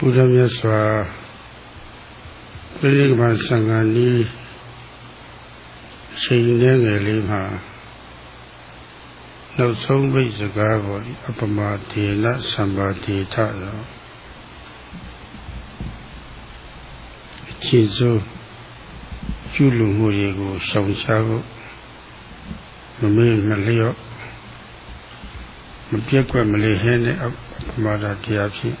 ဘုရားမြတ်စွာပြိဋိကမသံဃာနီးချိန်နေငယ်လေးမှာနောက်ဆုံးပိတ်စကားပေါ်အပမဒေနသံပါတိထရောခြေစိုးကျุလူမှုတွေကိုရှောင်ရှားဖို့မမေ့မလျော့မပြက်ကွက်မလေးဟင်းတဲ့အပမဒတရားဖြင့်ဒီ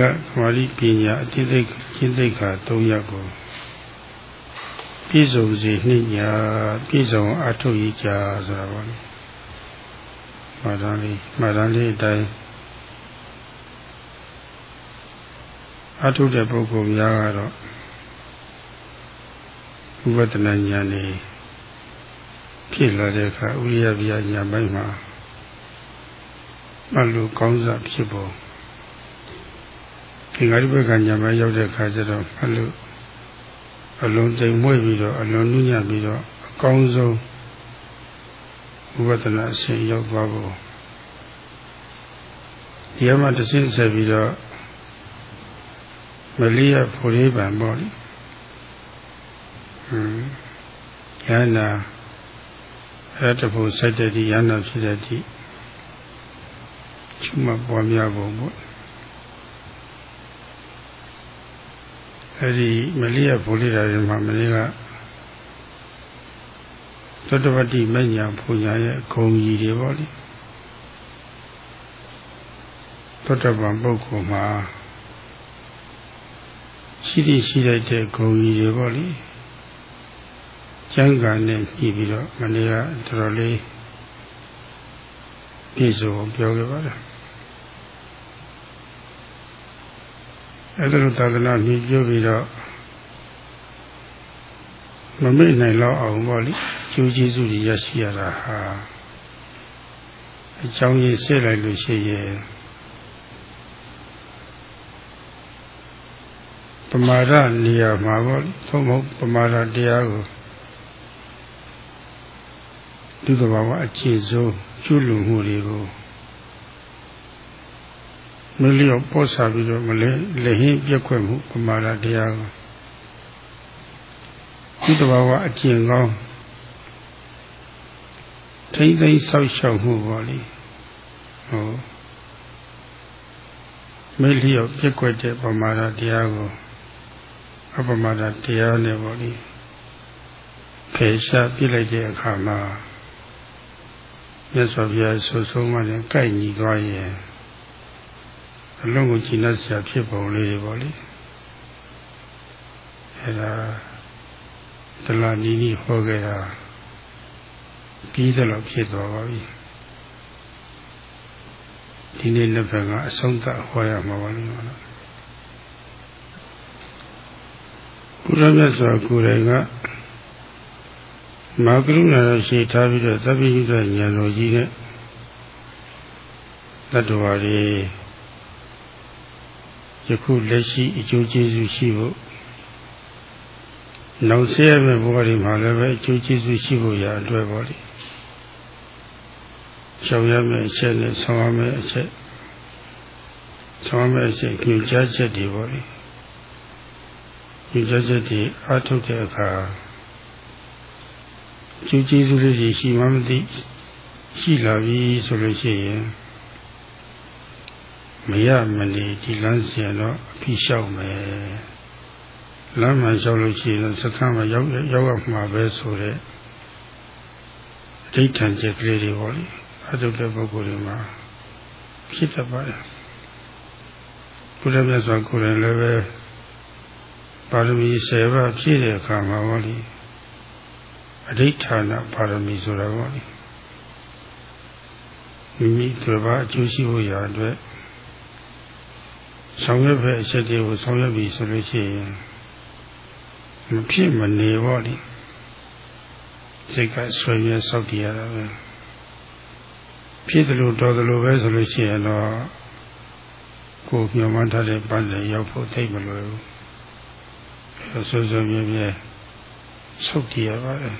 လသမာဓိပညာအတိတ်ရှင်းသိက္ခာ၃ရပ်ကိုပြည့်စုံစေနှိညာပြည့်စုံအထုရကြဆိုတာပါလေမာဒလေးမာဒလေးအတိုင်းအထုတဲ့ပုဂ္ဂိုလ်များကတော့ဥပဒနာဉာဏ်နေဖြစ်လာတဲ့အခါဥရိယပြညာဘိုင်းမှာအလိုကောင်းစားဖြစ်ပေါ် ဒီငါဒီဘက်ကညာဘိုင်းရောက်တဲ့အခါကျတော့အလိုအလုံးတိမ်မွေ့ပြီးတော့အလုံးနုညံ့ပြီးတော့အကောင်းဆုံးဥပဒနာအရှင်ရောက်သွားဖို့ဒီမှာတဆင့်ဆက်ပြီးတော့မလေးရဖိုလေးပံပေါ့လေဟွန်းယန္နာရတ္တဖို့စိုက်တဲ့ဒီယန္နာဖြစ်တဲ့ဒီချုမပွားများပုံပေါ့ အဲဒီမလေးရဖိုလေးတာတွေမှာမလေးကသတ္တဝတိမညာဖူညာရဲ့ဂုံကြီးတွေပေါ့လေသတ္တဗံပုဂ္ဂိုလ်မှာရှိရရှိလိုက်တဲ့ဂုံကြီးတွေပေါ့လေကျမ်းဂန်နဲ့ညှိပြီးတော့မနေ့ကတော်တော်လေးပြည့်စုံပြောခဲ့ပါတယ် အဲ့ဒါလိုသာသနာညှိပြောပြီးတော့မမေ့နိုင်တော့အောင်ပေါ့လေကျိုးကျေးဇူးတွေရရှိရတာဟာအကြောင်းရင်းဆက်လိုက်လို့ရှိရဲ့ပမာဒနေရာမှာပေါ့သို့မဟုတ်ပမာဒတရားကိုသူတဘာဝအခြေစိုးကျွလူမှုတွေကို မလျော့ပေါ်စားပြီးတော့မလဲလက်ဟင်းပြက်ခွက်မှုပမာဒတရားကိုသူတဘာဝအကျင့်ကောင်းထိမ့်သိမ့်ဆောက်ရှောက်မှုပေါ့လေဟောမလျော့ပြက်ခွက်တဲ့ပမာဒတရားကိုအပမဒတရားနဲ့ပေါ့လေဖေရှားပြစ်လိုက်တဲ့အခါမှာမြတ်စွာဘုရားဆုဆုံးမှလည်းကြိုက်ညီသွားရင် အလုံးကိုကြည်နပ်စရာဖြစ်ပုံလေးတွေပေါ့လေအဲဒါတလာနီးနီးဟောခဲ့တာပြီးသလောက်ဖြစ်သွားပါပြီဒီနေ့နှစ်ဖက်ကအဆုံးသတ်ဟောရမှာပါလိမ့်မယ်ဘုရားမြတ်စွာကိုယ်တိုင်ကမာကရုဏာတော်ရှိထားပြီးတော့သဗ္ဗိယုဒဉာဏ်တော်ကြီးနဲ့တတ္တဝါတွေ ယခုလက်ရှိအကျိုးကျေးဇူးရှိဖို့နောက်ဆက်ရမယ့်ဘဝတွေမှာလည်းပဲအကျိုးကျေးဇူးရှိဖို့ရအတွက်ပေါ့လေရှောင်ရမယ့်အချက်နဲ့ဆောင်ရမယ့်အချက်ဆောင်ရမယ့်အချက်ညွှန်ကြားချက်တွေပေါ့လေဒီကြချက်တွေအားထုတ်တဲ့အခါကျူးကျေးဇူးလေးတွေရှိမှမသိရှိလာပြီဆိုလို့ရှိရင် မရမနေဒီလမ်းစဉ်တော့အပြီးလျှောက်မယ်လမ်းမှလျှောက်လို့ရှိရင်စခန်းမှာရောက်ရောက်ရမှာပဲဆိုတဲ့အဋ္ဌံချက်ကလေးတွေပေါ့လေအထုတ်တဲ့ပုဂ္ဂိုလ်တွေမှာဖြစ်တတ်ပါတယ်ဘုရားမြတ်စွာကိုယ်တိုင်လည်းပဲပါရမီ10ပါးပြည့်တဲ့အခါမှာဟောလေအဋိဌာဏပါရမီဆိုတာဟောလေမိမိတို့ဘာအကျိုးရှိဖို့ရာအတွက် ဆောင်ရွက်ဖက်အချက်တွေကိုဆောင်ရွက်ပြီးဆိုလို့ရှိရင်မဖြစ်မနေဟောလေစိတ်ကဆွေးမြဲစောက်တည်ရတာပဲဖြစ်တယ်လို့တော်တယ်လို့ပဲဆိုလို့ရှိရင်တော့ကိုယ်မျှော်မှန်းထားတဲ့ပန်းတွေရောက်ဖို့သိမလွယ်ဘူးဆိုဆိုမြဲမြဲဆုတ်တည်ရပါတယ်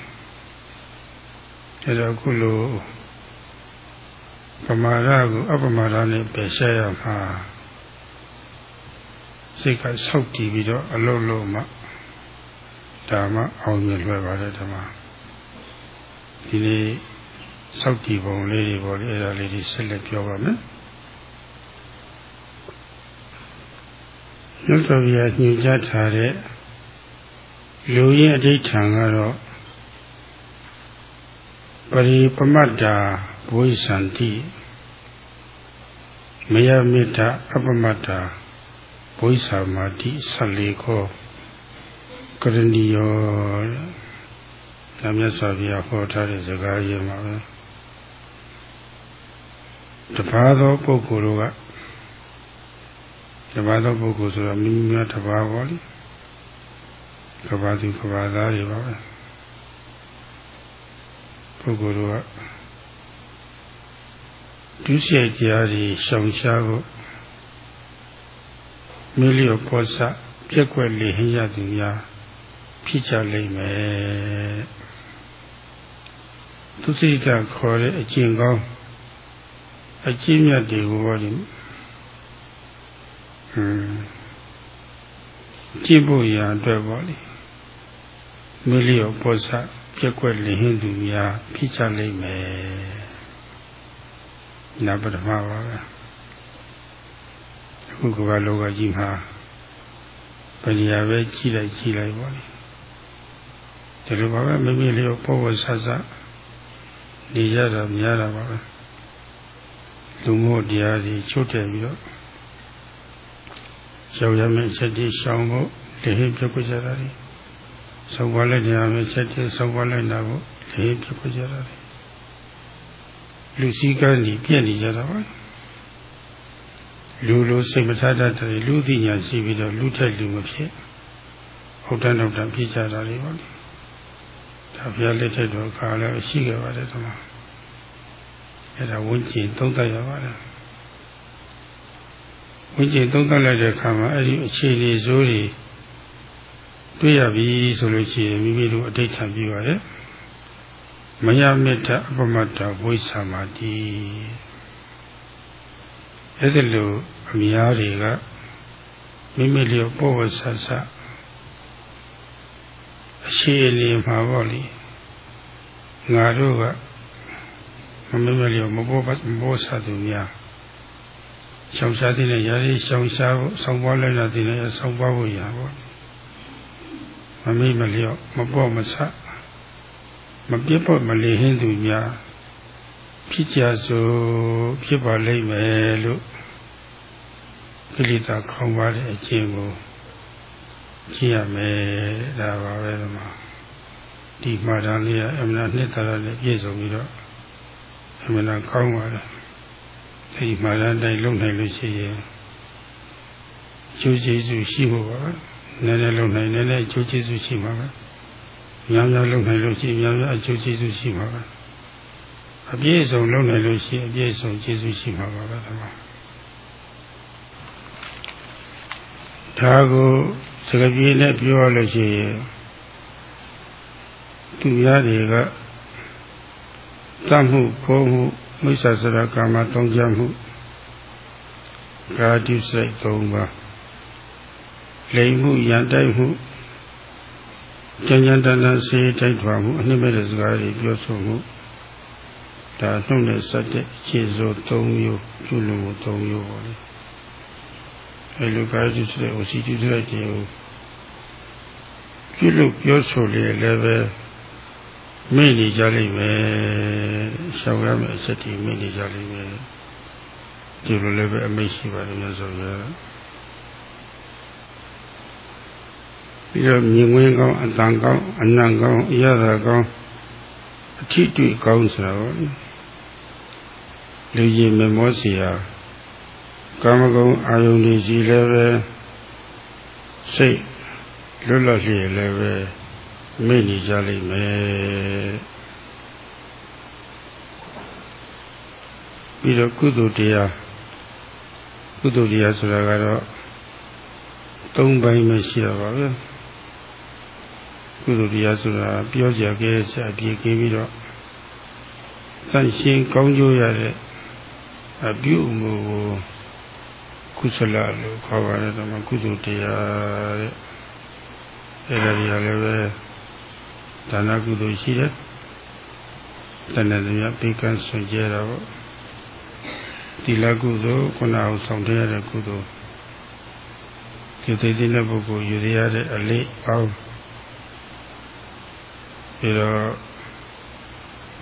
အဲတော့ခုလိုပမာဒကိုအပမာဒနဲ့ပယ်ရှားရမှာ စိတ်ကဆောက်တည်ပြီးတော့အလုံးလုံးမှဒါမှအောင်မြင်လွယ်ပါတယ်ဓမ္မဒီနေ့ဆောက်တည်ပုံလေးတွေပေါ့လေအဲ့ဒါလေးတွေဆက်လက်ပြောပါမယ်မြတ်စွာဘုရားညွှန်ကြားထားတဲ့လူရဲ့အဋ္ဌံကတော့ပရိပမတ္တာဘုဇန္တိမယမေတ္တာအပမတ္တာ ဘုဇာမာတိ14ခောကရဏီယောဒါမြတ်စွာဘုရားဟောထားတဲ့စကားရင်းပါပဲတပါးသောပုဂ္ဂိုလ်တို့ကတပါးသောပုဂ္ဂိုလ်ဆိုတော့မိမိများတပါးပါလိကဘာသူကဘာသားတွေပါပဲပုဂ္ဂိုလ်တို့ကဒုစရိုက်တရားတွေရှောင်ရှားဖို့ မိလျော်ပေါ်စပြက်ွက်လေဟင်းရသူများဖြစ်ကြလိမ့်မယ်သူစိတ်ကခေါ်တဲ့အကျင့်ကောင်းအကျင့်မြတ်တွေကိုဟောဒီဟွန်းကြည့်ဖို့ရအတွက်ပေါ့လေမိလျော်ပေါ်စပြက်ွက်လေဟင်းသူများဖြစ်ကြလိမ့်မယ်နာပထမပါပဲ အခုကဘာလောကကြီးမှာပညာပဲကြီးလိုက်ကြီးလိုက်ပါလေဒီလိုပါပဲမိမိလေးကိုပေါ်ပေါ်ဆဆနေရတာများတာပါပဲလူမို့တရားကြီးချုပ်တယ်ပြီးတော့ရောက်ရမယ့်ချက်တွေရှောင်ဖို့လေဟိပြပြကြတာတွေဆောက်ပါလိုက်နေရမယ့်ချက်တွေဆောက်ပါလိုက်တာကိုလေဟိပြပြကြတာတွေလူစည်းကမ်းကြီးပြည့်နေကြတာပါ လူလိုစိတ်မထားတတ်တယ်လူသိညာရှိပြီးတော့လူထက်လူမဖြစ်ဟုတ်တယ်တော့တဖြစ်ကြတာလေးပါလေဒါဘုရားလက်ထက်တော်ခါလည်းရှိခဲ့ပါတယ်ဒီမှာအဲ့ဒါဝိကျင်သုံးသပ်ရပါတယ်ဝိကျင်သုံးသပ်လိုက်တဲ့အခါမှာအဲ့ဒီအခြေအနေဆိုးတွေတွေ့ရပြီဆိုလို့ရှိရင်မိမိတို့အဋ္ဌံပြုရတယ်မယမေတ္တအပမတ္တဝိသမာတိ အဲ့ဒီလိုအများတွေကမိမိလျောပေါ်ဝဆဆအရှိအနေမှာပေါ့လေငါတို့ကမမိမလျောမပေါ်မပေါ်ဆသူများရှောင်ရှားတဲ့ရာရီရှောင်ရှားဖို့ဆောင်းပွားလိုက်တာဒီလည်းဆောင်းပွားဖို့ရပါဘူးမမိမလျောမပေါ်မဆမပြတ်ဖို့မလေဟင်းသူများ ဖြစ်ကြစို့ဖြစ်ပါလိမ့်မယ်လို့ကိလေသာခေါင်းပါတဲ့အကျင့်ကိုကြည့်ရမယ်ဒါပါပဲဒီမှာဒီမှာတန်လေးကအမှန်နှစ်သာရနဲ့ပြည့်စုံပြီးတော့အမှန်ကောင်းပါလေဒီမှာတန်တိုင်းလုံနိုင်လို့ရှိရင်ကျိုးကျေးဇူးရှိဖို့ပါနည်းနည်းလုံနိုင်နည်းနည်းကျိုးကျေးဇူးရှိမှာပါများများလုပ်နိုင်လို့ရှိရင်များများအကျိုးကျေးဇူးရှိမှာပါ အပြည့်အစုံလုပ်နိုင်လို့ရှိရင်အပြည့်အစုံကျေးဇူးရှိမှာပါပဲဒါပါဒါကိုစကားပြေနဲ့ပြောလို့ရှိရင်သူများတွေကတတ်မှုခိုးမှုမိစ္ဆာစရကာမတောင်းကြမှုကာတိစိတ်၃ပါးလိမ်မှုရန်တိုက်မှုကြံကြံတန်တန်စေတိုက်ထွာမှုအနှစ်မဲ့တဲ့စကားတွေပြောဆိုမှု ဒါနှုတ်နဲ့ဆက်တဲ့ခြေစိုး၃မျိုးပြုလို့မှု၃မျိုးပါလေအဲလိုကာယတုဆိုတဲ့ OCD ဆိုတဲ့ခြင်းကိုပြုလို့ပြောဆိုလေလည်းပဲမိနေကြလိမ့်မယ်ရှောင်ရမယ့်အချက်တွေမိနေကြလိမ့်မယ်ဒီလိုလည်းပဲအမိတ်ရှိပါတယ်လို့ဆိုရပြီးတော့မြင်ဝင်ကောင်းအတန်ကောင်းအနံကောင်းအရသာကောင်းအထီးတွေ့ကောင်းဆိုတာပေါ့ လူကြီးမမောစီယာကာမဂုဏ်အာယုန်တွေရှိလည်းပဲစိတ်လွတ်လပ်ရှိလည်းပဲမိနေကြလိမ့်မယ်ပြီးတော့ကုသိုလ်တရားကုသိုလ်တရားဆိုတာကတော့သုံးပိုင်းပဲရှိတော့ပါပဲကုသိုလ်တရားဆိုတာပြောကြခဲ့စအပြေကင်းပြီးတော့တန်ရှင်းကောင်းကျိုးရတဲ့ အပြုမှုကိုကုသလလို့ခေါ်ပါတယ်ဓမ္မကုသိုလ်တရားတဲ့အဲ့ဒါကြီးလည်းပဲဒါနကုသိုလ်ရှိတယ်တဏှာတရားပေကံဆွေကြတာပေါ့တိလကုသိုလ်ခုနအောင်ဆောင်တဲ့ရတဲ့ကုသိုလ်ဒီသိသိတဲ့ပုဂ္ဂိုလ်ယူရတဲ့အလေးအောင်ပြီးတော့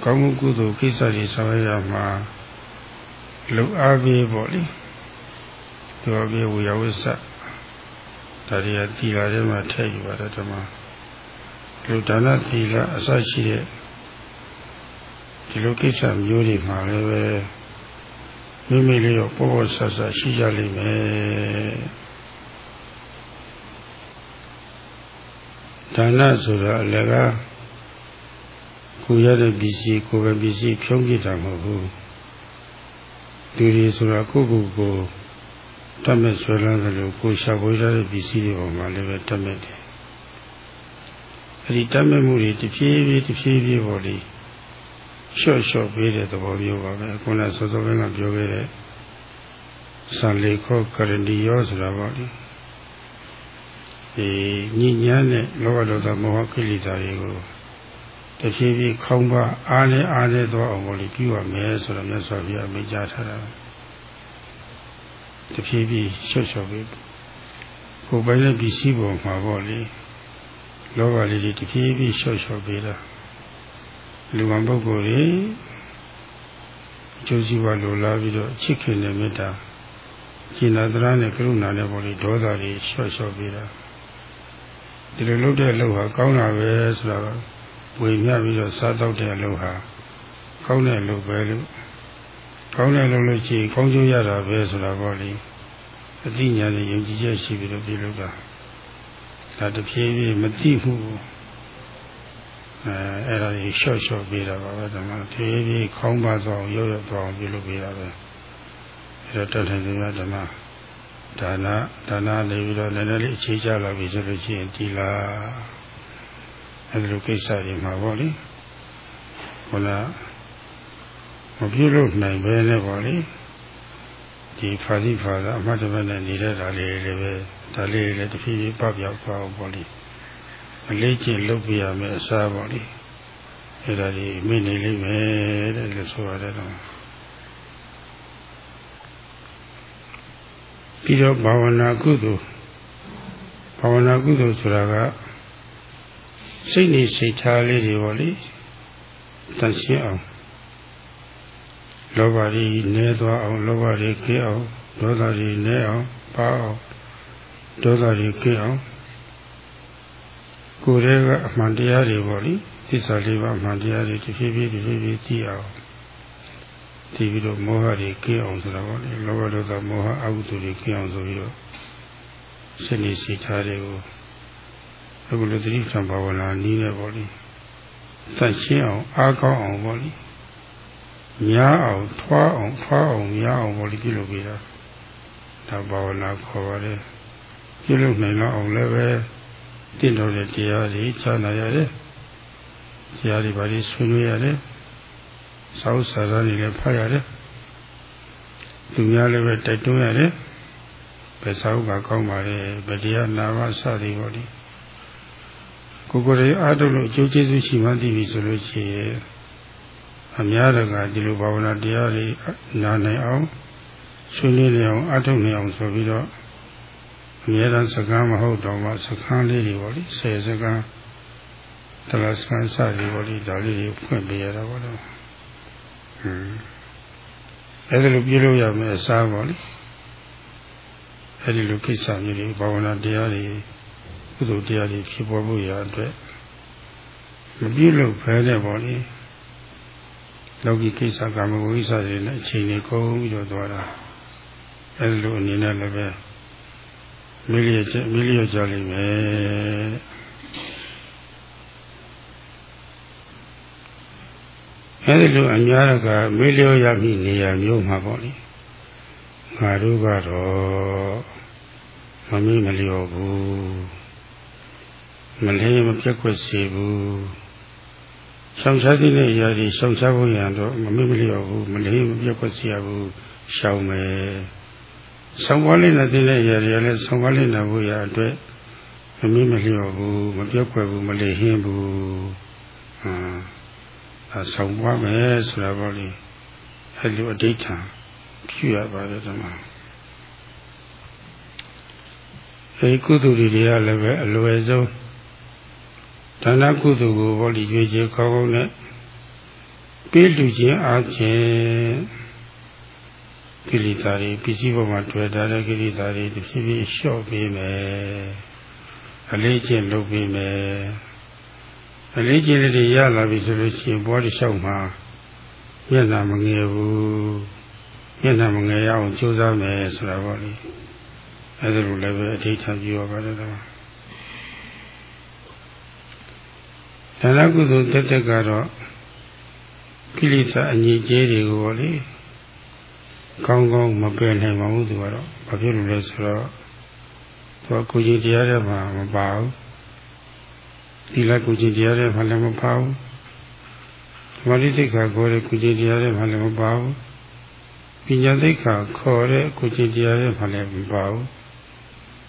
ကောင်းမှုကုသိုလ်ကိစ္စတွေဆောင်ရရမှာ လုံအားပေးပေါ့လေဒီလိုပြေဝေယဝိစ္စဒါတွေကတီလာထဲမှာထည့်ယူပါတယ်ဓမ္မလူဒါနသီလအစရှိတဲ့ဒီလိုကိစ္စမျိုးတွေမှာလည်းပဲမိမိလေးရောပေါ်ပေါ်ဆဆရှိကြလိမ့်မယ်ဒါနဆိုတာအလကားကိုရတဲ့ပစ္စည်းကိုပဲပစ္စည်းဖြုံးပြတာမဟုတ်ဘူး သူတွေဆိုတာကိုယ့်ကိုယ်ကိုတတ်မဲ့ဆွဲလန်းတယ်လို့ကိုရှာဖွေရတဲ့ပစ္စည်းတွေပေါ်မှာလည်းပဲတတ်မဲ့တယ်အဲဒီတတ်မဲ့မှုတွေတဖြည်းဖြည်းတဖြည်းဖြည်းပေါ်လေလျှော့လျှော့ပေးတဲ့သဘောမျိုးပါပဲခုနစောစောကပြောခဲ့တဲ့သံလေခောကရဏီယောဆိုတာပေါ့လေဒီညဉ့်ညမ်းတဲ့လောဘဒေါသမောဟကိလေသာတွေကို တဖြည်းဖြည်းခေါင်းပါအားနဲ့အားနဲ့တော့အောင်လို့ပြုရမယ်ဆိုတော့မြတ်စွာဘုရားမိန့်ကြားထားတာတဖြည်းဖြည်းရှော့ရှော့ပြီးကိုယ်ပိုင်တဲ့ပစ္စည်းပေါ်မှာပေါ့လေလောဘလေးတွေတဖြည်းဖြည်းရှော့ရှော့ပေးတာလူကံပုဂ္ဂိုလ်တွေအကျိုးစီးပွားလိုလားပြီးတော့ချစ်ခင်တဲ့မေတ္တာကျင်နာသရနဲ့ကရုဏာနဲ့ပေါ့လေဒေါသတွေရှော့ရှော့ပေးတာဒီလိုလုပ်တဲ့လုပ်ဟာကောင်းတာပဲဆိုတာက ဝေမျှပြီးတော့စားတော့တဲ့အလုပ်ဟာကောင်းတဲ့အလုပ်ပဲလို့ကောင်းတဲ့အလုပ်လို့ရှိရင်ကောင်းကျိုးရတာပဲဆိုတာပေါ့လေအသိဉာဏ်နဲ့ယုံကြည်ချက်ရှိပြီးတော့ပြုလုပ်တာဒါတဖြည်းဖြည်းမသိဘူးအဲအဲ့ဒါကြီးရှော့ရှော့ပေးတာပါပဲဓမ္မဖြည်းဖြည်းခေါင်းပါသွားအောင်ရော့ရော့သွားအောင်ပြုလုပ်ပေးတာပဲအဲ့တော့တတ်တယ်ဗျာဓမ္မဒါနဒါနနေပြီးတော့လည်းလည်းအခြေချလာပြီဆိုလို့ရှိရင်ဒီလား အဲဒီလိုကိစ္စတွေမှာပေါ့လေဟိုလားမပြုလို့နိုင်ပဲနဲ့ပေါ့လေဒီဖာတိဖာသာအမှတ်တမဲ့နဲ့နေတဲ့ဒါလေးလည်းပဲဒါလေးလည်းတဖြည်းဖြည်းပပြောက်သွားအောင်ပေါ့လေအလေးကျင့်လုပ်ပြရမယ်အစားပေါ့လေအဲ့ဒါဒီမိနေလိမ့်မယ်တဲ့လို့ဆိုရတယ်တော့ပြီးတော့ဘာဝနာကုသိုလ်ဘာဝနာကုသိုလ်ဆိုတာက စိတ်နေစိတ်ထားလေးတွေပေါ့လေတန်ရှင်းအောင်လောဘတွေနည်းသွားအောင်လောဘတွေကင်းအောင်ဒေါသတွေနည်းအောင်ပါအောင်ဒေါသတွေကင်းအောင်ကိုယ်တည်းကအမှန်တရားတွေပေါ့လေသစ္စာလေးပါးအမှန်တရားတွေတဖြည်းဖြည်းတဖြည်းဖြည်းသိအောင်သိပြီးတော့မောဟတွေကင်းအောင်ဆိုတာပေါ့လေလောဘဒေါသမောဟအကုသိုလ်တွေကင်းအောင်ဆိုပြီးတော့စိတ်နေစိတ်ထားတွေကို အခုလိုသတိပဋ္ဌာန်ဘာဝနာနည်းနဲ့ပေါ့လေသတ်ရှင်းအောင်အားကောင်းအောင်ပေါ့လေများအောင်ထွားအောင်ဖွားအောင်များအောင်ပေါ့လေပြုလုပ်ပေးတာဒါဘာဝနာခေါ်ပါတယ်ပြုလုပ်နိုင်တော့အောင်လည်းပဲတင့်တော်တဲ့တရားတွေချမ်းသာရတယ်တရားတွေဘာတွေဆွေးနွေးရတယ်စောက်စာရတွေလည်းဖတ်ရတယ်သူများလည်းပဲတိုက်တွန်းရတယ်ဘယ်စာအုပ်ကကောင်းပါလဲဗတရားနာမစသည်ပေါ့လေ ကိုကိုယ်ရေအားထုတ်လို့အကျိုးကျေးဇူးရှိမှသိပြီဆိုလို့ရှိရင်အများတကဒီလိုဘာဝနာတရားတွေနားနိုင်အောင်ဆွေးနွေးနေအောင်အားထုတ်နေအောင်ဆိုပြီးတော့အများတန်းစကားမဟုတ်တော့မှစကားလေးတွေပေါ့လေဆယ်စကားတလားစကားစသည်ပေါ့လေဒါလေးတွေဖွင့်ပေးရတာပေါ့တော့ဟွန်းအဲဒီလိုပြုလို့ရမယ်အစားပေါ့လေအဲဒီလိုကိစ္စမျိုးတွေဘာဝနာတရားတွေ ကုသိုလ်တရားတွေဖြစ်ပေါ်ဖို့ရအတွက်မပြည့်လို့ဖဲတဲ့ပေါ့လေလောကီကိစ္စကာမဂုဏ်ကိစ္စတွေနဲ့အချိန်တွေကုန်ပြီးတော့သွားတာအဲဒီလိုအနေနဲ့လည်းပဲမိလျက်မိလျက်ကြလိမ့်မယ်အဲဒီလိုအများကမိလျောရပြီနေရာမျိုးမှာပေါ့လေငါတို့ကတော့မမိမလျော်ဘူး မလေးမပြက်ကွက်စေဘူးရှောင်ရှားသည့်နေရာဒီရှောင်ရှားဖို့ရတော့မမေ့မလျော့ဘူးမလေးမပြက်ကွက်စေရဘူးရှောင်မယ်ဆောင်ပွားလေးနဲ့သိတဲ့ရရလည်းဆောင်ပွားလေးနဲ့ဖို့ရအတွက်မမင်းမလျော့ဘူးမပြော့ကွယ်ဘူးမလေဟင်းဘူးဟာဆောင်ပွားမယ်ဆိုတာပေါ့လေအဲ့လိုအဋ္ဌံပြုရပါတယ်ဓမ္မအဲဒီကုသိုလ်တွေကလည်းပဲအလွယ်ဆုံး ဒါနကုသိုလ်ကိုဘောလီရွေးချယ်ကောင်းကောင်းနဲ့ပေးလူခြင်းအားဖြင့်ကိလေသာတွေပစ္စည်းပေါ်မှာတွေ့တာတဲ့ကိလေသာတွေတစ်ဖြည်းဖြည်းလျှော့ပေးမယ်အလေးကျင့်လုပ်ပေးမယ်အလေးကျင့်တွေရလာပြီဆိုလို့ရှိရင်ဘောဒီလျှောက်မှာမျက်နှာမငယ်ဘူးမျက်နှာမငယ်ရအောင်ကြိုးစားမယ်ဆိုတာပေါ့လေအဲဒါလိုလည်းပဲအဋ္ဌာပြုရပါတယ်ကွာ ဒါနကုသိုလ်တက်တက်ကတော့ကိလေသာအငြိကျေးတွေကိုပေါ့လေကောင်းကောင်းမပယ်နိုင်ပါဘူးသူကတော့ဘာဖြစ်လို့လဲဆိုတော့သူကကိုကြီးတရားထဲမှာမပါဘူးဒီလက်ကိုကြီးတရားထဲမှာလည်းမပါဘူးသမာဓိစိတ်ခါခေါ်တဲ့ကိုကြီးတရားထဲမှာလည်းမပါဘူးပညာစိတ်ခါခေါ်တဲ့ကိုကြီးတရားထဲမှာလည်းမပါဘူး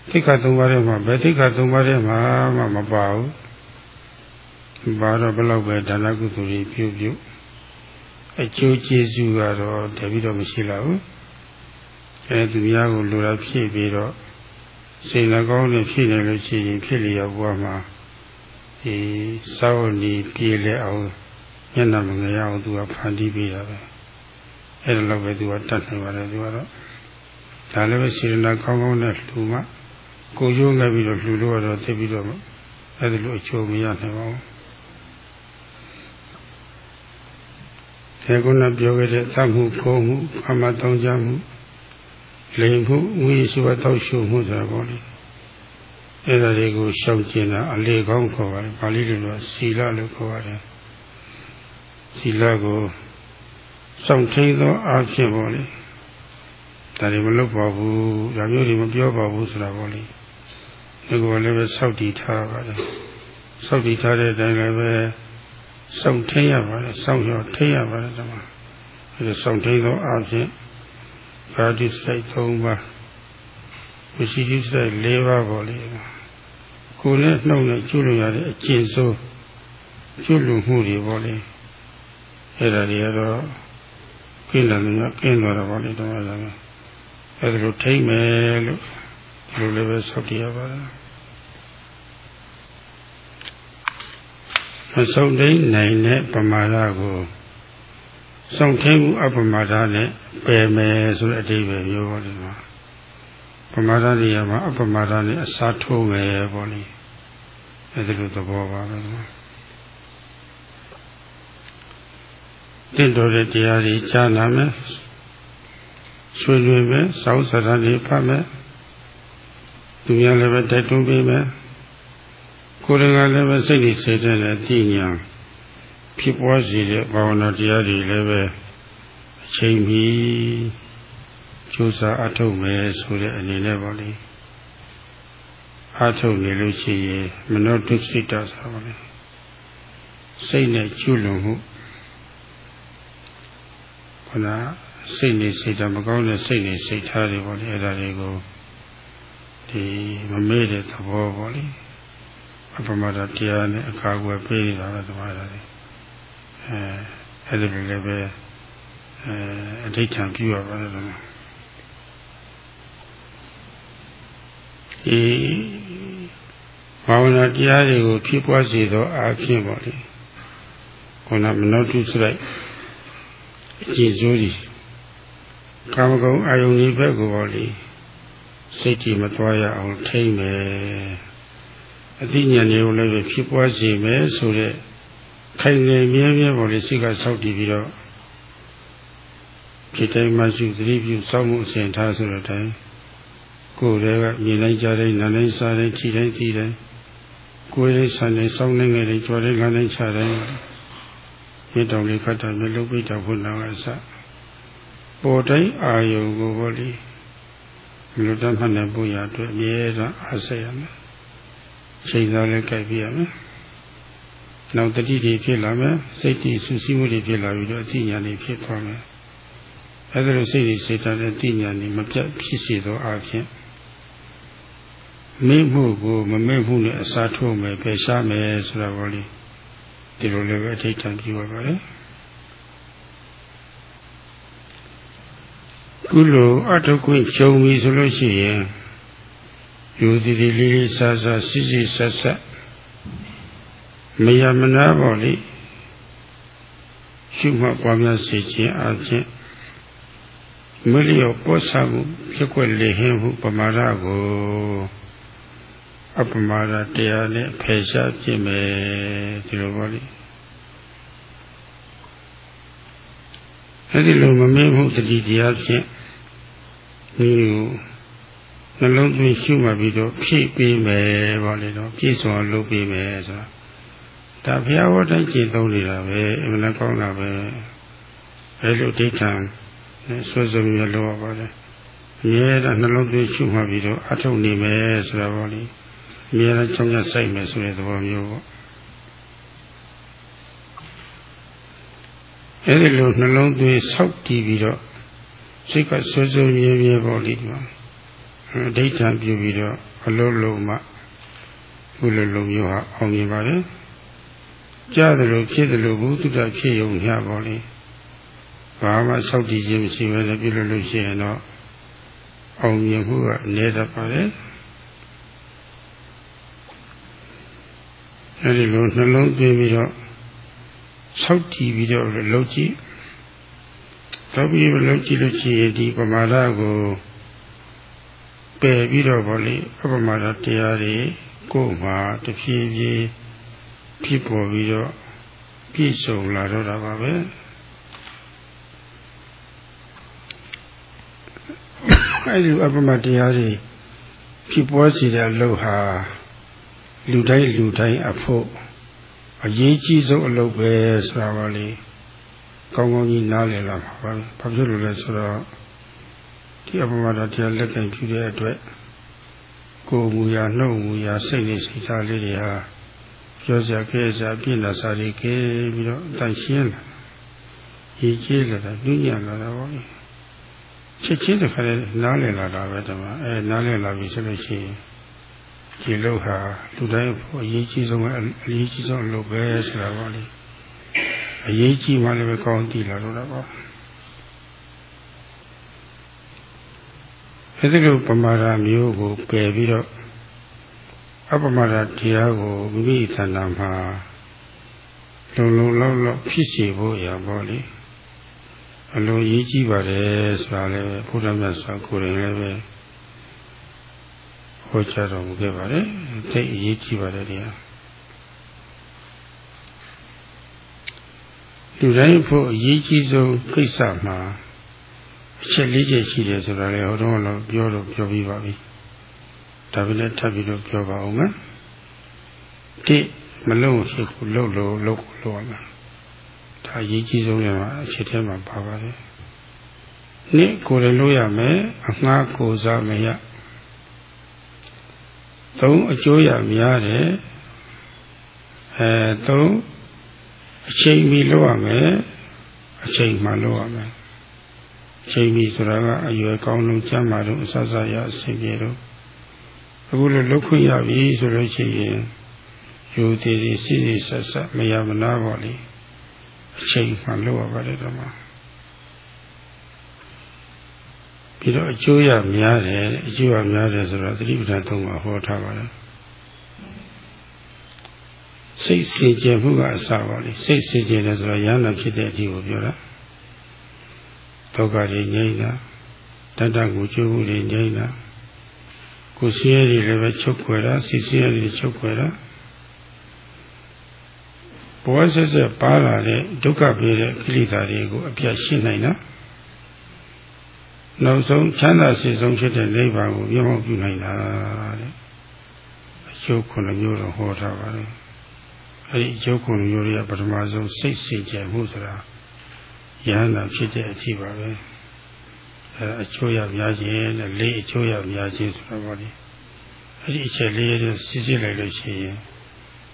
သိက္ခာ၃ပါးထဲမှာဘယ်သိက္ခာ၃ပါးထဲမှာမှမပါဘူး ဘာတော့ဘယ်လောက်ပဲဒါနကုသိုလ်တွေပြုပြုအကျိုးကျေးဇူးကတော့တပြီးတော့မရှိလာဘူးအဲသူများကိုလိုတာဖြည့်ပြီးတော့စိတ်နှကောင်းနဲ့ဖြည့်နေလို့ရှိရင်ဖြစ်လျက်ဘဝမှာဒီစောင့်နေပြေးလဲအောင်မျက်နှာမငယ်အောင်သူကဖန်တီးပေးတာပဲအဲဒါတော့ပဲသူကတတ်နိုင်ပါတယ်သူကတော့ဒါလည်းပဲစေရနာကောင်းကောင်းနဲ့လှူမှကိုရိုးငယ်ပြီးတော့လှူလို့တော့သိပြီးတော့အဲ့ဒီလိုအချိုးမရနိုင်ပါဘူး ဒီကုဏပြောခဲ့တဲ့သတ်မှုခိုးမှုခမတောင်းကြမှုလိမ်မှုဝိစုဝတောက်ရှုမှုဆိုတာပေါ့လေအဲ့ဒါတွေကိုရှောင်ကျင်တာအလေကောင်းခေါ်ပါတယ်ပါဠိလိုတော့စီလလို့ခေါ်ပါတယ်စီလကိုစောင့်ထိန်သောအားဖြင့်ပေါ့လေဒါတွေမလုပ်ပါဘူးဒါမျိုးတွေမပြောပါဘူးဆိုတာပေါ့လေဒီကောလည်းပဲစောက်တည်ထားပါတယ်စောက်တည်ထားတဲ့အတိုင်းလည်းပဲ စောင့်ထိန်ရပါတယ်စောင့်ရောထိန်ရပါတယ်ဒီမှာအဲဒါစောင့်ထိန်သောအားဖြင့်ပါတိစိတ်၃ပါးဝစီတိစိတ်၄ပါးပေါ့လေကိုယ်နဲ့နှုတ်နဲ့ကျွလို့ရတဲ့အကျင့်စိုးကျွလို့မှုတွေပေါ့လေအဲ့ဒါတွေကတော့ကျင်းလာလို့ကျင်းသွားတော့ပေါ့လေတော့အဲ့ဒါအဲ့ဒါလိုထိမ့်မယ်လို့ဒီလိုလည်းပဲဆောက်တည်ရပါတယ် မဆုံးသိနိုင်တဲ့ပမာဒကိုဆုံးထိမှုအပမာဒနဲ့ပယ်မယ်ဆိုတဲ့အတိပ္ပယ်မျိုးပေါ့ဒီမှာပမာဒနေရာမှာအပမာဒနဲ့အစားထိုးမယ်ပေါ့လေအဲဒီလိုသဘောပါပဲတင့်တော်တဲ့တရားတွေကြားနာမယ်ဆွေးနွေးမယ်စောင့်စရာတွေဖတ်မယ်သူများလည်းပဲတိုက်တွန်းပေးမယ် ကိုယ်ကလည်းပဲစိတ်ကြီးစိတ်တဲ့လည်းသိညာဖြစ်ပွားစေတဲ့ဘာဝနာတရားတွေလည်းပဲအချိန်မီကြိုးစားအထုတ်မယ်ဆိုတဲ့အနေနဲ့ပေါ့လေအထုတ်နေလို့ရှိရင်မနောဒုစိတဆိုပါလေစိတ်နဲ့ကျွလွန်မှုခန္ဓာစိတ်နေစိတ်ဓာတ်မကောင်းတဲ့စိတ်နေစိတ်ထားတွေပေါ့လေအဲ့ဒါတွေကိုဒီမမေ့တဲ့သဘောပေါ့လေ အပမဒတရားနဲ့အကာအကွယ်ပေးနေတာပဲသမားတွေအဲအဲ့ဒီလိုလည်းပဲအဲအဋိဋ္ဌံပြုရပါတယ်တော့ဒီဘာဝနာတရားတွေကိုဖြစ်ပွားစေသောအားဖြင့်ပေါ့လေခုနမနောတုစရိုက်အကျဉ်းစိုးကြီးကာမဂုဏ်အာယုန်ဒီဘက်ကိုပေါ့လေစိတ်ကြီးမသွားရအောင်ထိမ့်မယ် အသိဉာဏ်တွေကိုလည်းဖြစ်ပွားစေမယ်ဆိုတဲ့ခိုင်ငယ်မြဲမြဲပေါ်လေစိတ်ကစောက်တည်ပြီးတော့ဖြစ်တိုင်းမှရှိသတိပြုစောင့်မှုအစဉ်ထားဆိုတဲ့အတိုင်းကိုယ်တွေကမြင်လိုက်ကြတဲ့နားတိုင်းစားတိုင်းခြေတိုင်းသိတိုင်းကိုယ်လေးဆန်နေစောင့်နေငယ်တွေကြွားတဲ့လမ်းတိုင်းခြားတိုင်းမြေတောင်လေးကတ်တာမြေလုံးပိတ်တာဖွင့်တာကအစပေါ်တိုင်းအာယုံကိုဘောလေလူတတ်မှတ်နေဖို့ရအတွက်အမြဲတမ်းအားဆက်ရမယ် ချိန်သားလည်းကြိုက်ပြရမယ်နောက်တတိတွေဖြစ်လာမယ်စိတ်တည်ဆူဆီးမှုတွေဖြစ်လာပြီးတော့အသိဉာဏ်တွေဖြစ်သွားမယ်အဲဒါလိုစိတ်တွေစိတ်ဓာတ်နဲ့တိညာနေမပြတ်ဖြစ်စေသောအဖြစ်မိမှုကိုမမိမှုနဲ့အစားထိုးမယ်ပယ်ရှားမယ်ဆိုတာပေါ့လေဒီလိုလည်းပဲအဋ္ဌံပြုရပါတယ်ကုလိုအထုခွင့်ကြုံပြီဆိုလို့ရှိရင် ယူစီဒီလေးလေးဆာဆာစစ်စစ်ဆက်ဆက်မယမနာပေါ့လေရှုမှတ်ပွားများစေခြင်းအပြင်မလျော့ပေါ်ဆာမှုဖြစ်ွက်လေဟင်းမှုပမာဒကိုအပမာဒတရားနဲ့ဖယ်ရှားခြင်းပဲဒီလိုပေါ့လေအဲဒီလိုမမင်းမှုတတိတရားဖြင့်ဒီ နှလုံးသွင်းရှုမှတ်ပြီးတော့ဖြည့်ပေးမယ်ပေါ့လေတော့ပြည့်စုံလုပ်ပေးမယ်ဆိုတာဒါဘုရားဟောတိုင်းကျင့်သုံးနေတာပဲအမှန်ကောင်းတာပဲအဲလိုဒိဋ္ဌံနဲ့ဆွေးစုံရလို့ပါလေအမြဲတမ်းနှလုံးသွင်းရှုမှတ်ပြီးတော့အထုတ်နေမယ်ဆိုတာပေါ့လေအမြဲတမ်းကြောင်းရစိုက်မယ်ဆိုတဲ့သဘောမျိုးပေါ့အဲဒီလိုနှလုံးသွင်းဆောက်တည်ပြီးတော့စိတ်ကဆွေးဆွေးမြဲမြဲပေါ့လေဒီမှာ အဋိဋ္ဌံပြုပြီးတော့အလုံးလုံးမှဘုလိုလုံးမျိုးဟာအောင်မြင်ပါလေကြားတယ်လို့ဖြစ်တယ်လို့ဘုသူတ္တဖြစ်ယုံညပါလေဘာမှဆောက်တည်ခြင်းမရှိဘဲနဲ့ပြုလို့လို့ရှိရင်တော့အောင်မြင်မှုကနေတတ်ပါလေအဲဒီလိုနှလုံးသွင်းပြီးတော့ဆောက်တည်ပြီးတော့လှုပ်ကြည့်တော့ပြီးလှုပ်ကြည့်လို့ရှိရင်ဒီပမာဒကို ပယ်ပြီးတော့ဗောလေအပမာဒတရားတွေကိုယ်မှာတဖြည်းဖြည်းဖြစ်ပေါ်ပြီးတော့ပြည့်စုံလာတော့တာပါပဲအဲဒီအပမတရားတွေဖြစ်ပေါ်စေတဲ့အလုပ်ဟာလူတိုင်းလူတိုင်းအဖို့အရေးကြီးဆုံးအလုပ်ပဲဆိုတာပါလေကောင်းကောင်းကြီးနားလည်လာပါဘာဖြစ်လို့လဲဆိုတော့ ဒီအပမတရားလက်ကင်ပြုတဲ့အတွက်ကိုယ်မူရာနှုတ်မူရာစိတ်နဲ့စိတ်ထားလေးတွေဟာပြောစရာခဲစရာပြည့်လာစားလေးခဲပြီးတော့အတန်ရှင်းလာရေးကြီးလာတာညဉ့်ညံလာတာပေါ့ချက်ချင်းတခါလေနားလည်လာတာပဲတမအဲနားလည်လာပြီဆိုလို့ရှိရင်ဒီလောက်ဟာလူတိုင်းအရေးကြီးဆုံးအရေးကြီးဆုံးအလုပ်ပဲဆိုတာပေါ့လေအရေးကြီးမှလည်းပဲကောင်းသိလာတော့တာပေါ့ အဲဒီလိုပမာဒမျိုးကိုပယ်ပြီးတော့အပမဒတရားကိုမိမိသဏ္ဍာန်မှာလုံလုံလောက်လောက်ဖြစ်စေဖို့ရပါလိမ့်အလုံးရေးကြည့်ပါတယ်ဆိုတာလည်းဘုရားမြတ်စွာကိုယ်တိုင်လည်းပဲဟောကြားတော်မူခဲ့ပါတယ်သိအရေးကြီးပါတယ်တရားလူတိုင်းဖို့အရေးကြီးဆုံးကိစ္စမှာ အချက်လေးချက်ရှိတယ်ဆိုတာလည်းဟောတော့တော့ပြောလို့ပြောပြီးပါပြီဒါပဲလည်းထပ်ပြီးတော့ပြောပါအောင်မယ်တိမလုံးရှိဘူးလှုပ်လို့လှုပ်လို့ရမှာဒါအရေးကြီးဆုံးရမှာအချက်ထဲမှာပါပါတယ်နှစ်ကိုယ်လည်းလို့ရမယ်အငှားကိုစားမရသုံးအကျိုးရများတယ်အဲသုံးအချိန်မီလို့ရမယ်အချိန်မှလို့ရမယ်အ ချိန်မီဆိုတာကအရွယ်ကောင်းလုံးကျမ်းမာတော့အဆဆရအဆင်ပြေတော့အခုလိုလုတ်ခွင့်ရပြီဆိုလို့ရှိရင်ယူသေးသေးစီစီဆက်ဆက်မရမနာပါလေအချိန်မှလောက်ရပါတယ်ဓမ္မပြီးတော့အကျိုးရများတယ်အကျိုးရများတယ်ဆိုတော့သတိပဋ္ဌာန်သုံးပါဟောထားပါတယ်စိတ်စင်ကြယ်မှုကအစပါလေစိတ်စင်ကြယ်တယ်ဆိုတော့ရဟန္တာဖြစ်တဲ့အထိကိုပြောတာ ဒုက္ခတွေငြိမ့်တာတတ္တကိုကျိုးမှုတွေငြိမ့်တာကိုယ်ဆင်းရဲတွေလည်းပဲချုပ်ခွဲတာစိတ်ဆင်းရဲတွေချုပ်ခွဲတာဘဝဆက်ဆက်ပါလာတဲ့ဒုက္ခပေးတဲ့ကိလေသာတွေကိုအပြတ်ရှင်းနိုင်တာနောက်ဆုံးချမ်းသာစေဆုံးဖြစ်တဲ့နိဗ္ဗာန်ကိုမျက်မှောက်ပြုနိုင်တာတဲ့အကျိုးခုနှစ်မျိုးတော့ဟောထားပါတယ်အဲဒီအကျိုးခုနှစ်မျိုးတွေကပထမဆုံးစိတ်စေကြမှုဆိုတာ ယန္တာဖြစ်တဲ့အဖြစ်ပါပဲအဲအချိုးရများခြင်းနဲ့လေးအချိုးရများခြင်းဆိုတော့ဗောလေအဲ့ဒီအချက်လေးတွေစစ်စစ်လိုက်လို့ရှိရင်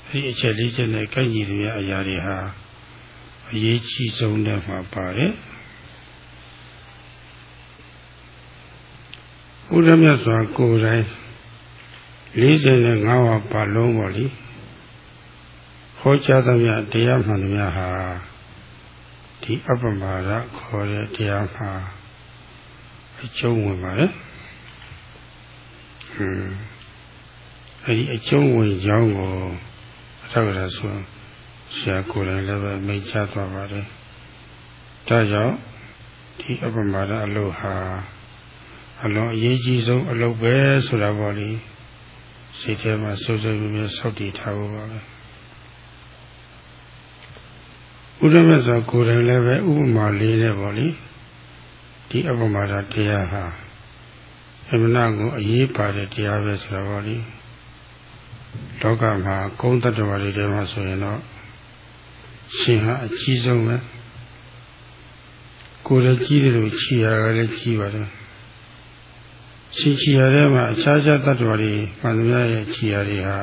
အဲ့ဒီအချက်လေးချက်နဲ့ကိုက်ညီတဲ့အရာတွေဟာအရေးကြီးဆုံးတဲ့မှာပါတယ်ဥဒ္ဓမြတ်စွာကိုယ်တိုင်45ဝါပါလုံးပေါ့လေဟောကြားသမျှတရားမှန်သမျှဟာ ဒီအပ္ပမာဒခေါ်တဲ့တရားမှာအကျုံးဝင်ပါတယ်ဟွန်းအဲဒီအကျုံးဝင်ကြောင်းကိုအထောက်အထားဆိုဆရာကိုယ်တိုင်လည်းပဲမိတ်ချသွားပါတယ်ဒါကြောင့်ဒီအပ္ပမာဒအလုပ်ဟာအလွန်အရေးကြီးဆုံးအလုပ်ပဲဆိုတာပေါ့လေစိတ်ထဲမှာစိုးစိုးမြဲမြဲစောင့်တည်ထားဖို့ပါပဲ ဥဒ္ဓမြတ်စွာကိုယ်တိုင်လည်းပဲဥပမာလေးနဲ့ပေါ့လေဒီအပ္ပမဒတရားဟာအမနာကိုအရေးပါတဲ့တရားပဲဆိုတော့ပေါ့လေလောကမှာကုန်းတတ္တဝါတွေထဲမှာဆိုရင်တော့ရှင်ဟာအကြီးဆုံးပဲကိုယ်လည်းကြီးတယ်လို့ခြိရကလည်းကြီးပါတယ်ရှင်ခြိရထဲမှာအခြားခြားတတ္တဝါတွေမှန်သမျှရဲ့ခြိရတွေဟာ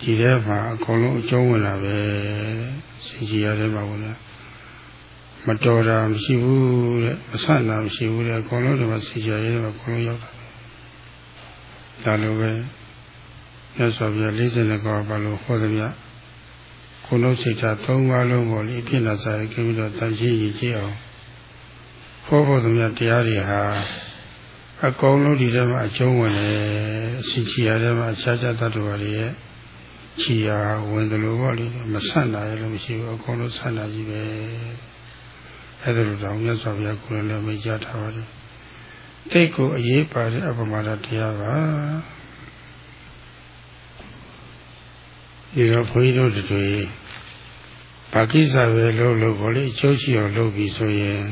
ဒီထဲမှာအကုန်လုံးအကျုံးဝင်လာပဲရှင်ခြိရထဲမှာဝင်လာမတော်တာမရှိဘူးတဲ့မဆန့်တာမရှိဘူးတဲ့အကုန်လုံးဒီမှာရှင်ခြိရထဲမှာအကုန်လုံးရောက်တာဒါလိုပဲရသော်ပြ40ကောပါလို့ဟောသည်မြခုလုံးစိတ်ဓာတ်၃ပါးလုံးကိုလေပြည့်လာစားရပြီးတော့တန်ရှင်းရည်ကြည့်အောင်ဟောဖို့သည်မြတရားတွေဟာအကုန်လုံးဒီထဲမှာအကျုံးဝင်တယ်အစီချီရထဲမှာအခြားခြားတ attva တွေရဲ့ ချီရဝင်တယ်လို့ပေါ့လေမဆန့်တာလည်းမရှိဘူးအကုန်လုံးဆန့်တာကြီးပဲအဲ့ဒါလိုတောင်မြတ်စွာဘုရားကိုယ်လည်းမိတ်ကြထားပါတယ်တိတ်ကိုအရေးပါတဲ့အပမာဒတရားပါဒီတော့ဘုန်းကြီးတို့တွေဘာကိစ္စပဲလုပ်လို့ဘောလေအကျိုးရှိအောင်လုပ်ပြီးဆိုရင်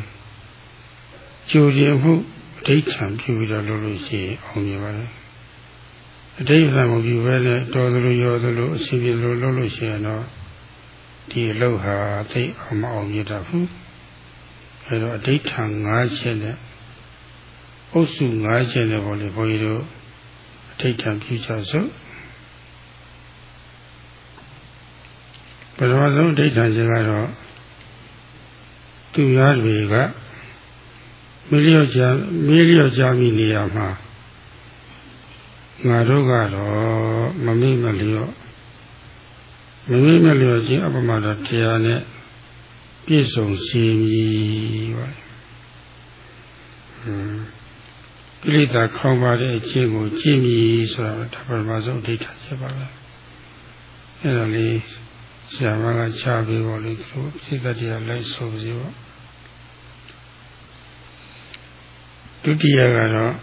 ကြိုခြင်းမှုအဋ္ဌံပြုပြီးတော့လုပ်လို့ရှိရင်အောင်မြင်ပါလေ အဋ္ဌံမပြုဘဲနဲ့တော်သလိုရောသလိုအစီအပြေလိုလုပ်လို့ရှိရင်တော့ဒီအလုပ်ဟာသိအောင်မအောင်မြင်တတ်ဘူးအဲတော့အဋ္ဌံ၅ချက်နဲ့အုပ်စု၅ချက်နဲ့ပေါ့လေဘုန်းကြီးတို့အဋ္ဌံပြုကြစို့ပထမဆုံးအဋ္ဌံချက်ကတော့သူများတွေကမလျော့ကြမေးလျော့ကြမိနေရမှာ ငါတို့ကတော့မမေ့မလျော့မမေ့မလျော့ခြင်းအပမတတရားနဲ့ပြည့်စုံစီမည်ပါကိလေသာခေါင်းပါတဲ့အခြင်းကိုကြည့်မည်ဆိုတာဒါပထမဆုံးအဋ္ဌာချက်ပါပဲအဲ့ဒါလေးဆရာမကချပေးပါလိမ့်သူစိတ်တရားလိုက်ဆိုစီပေါ့ဒုတိယကတော့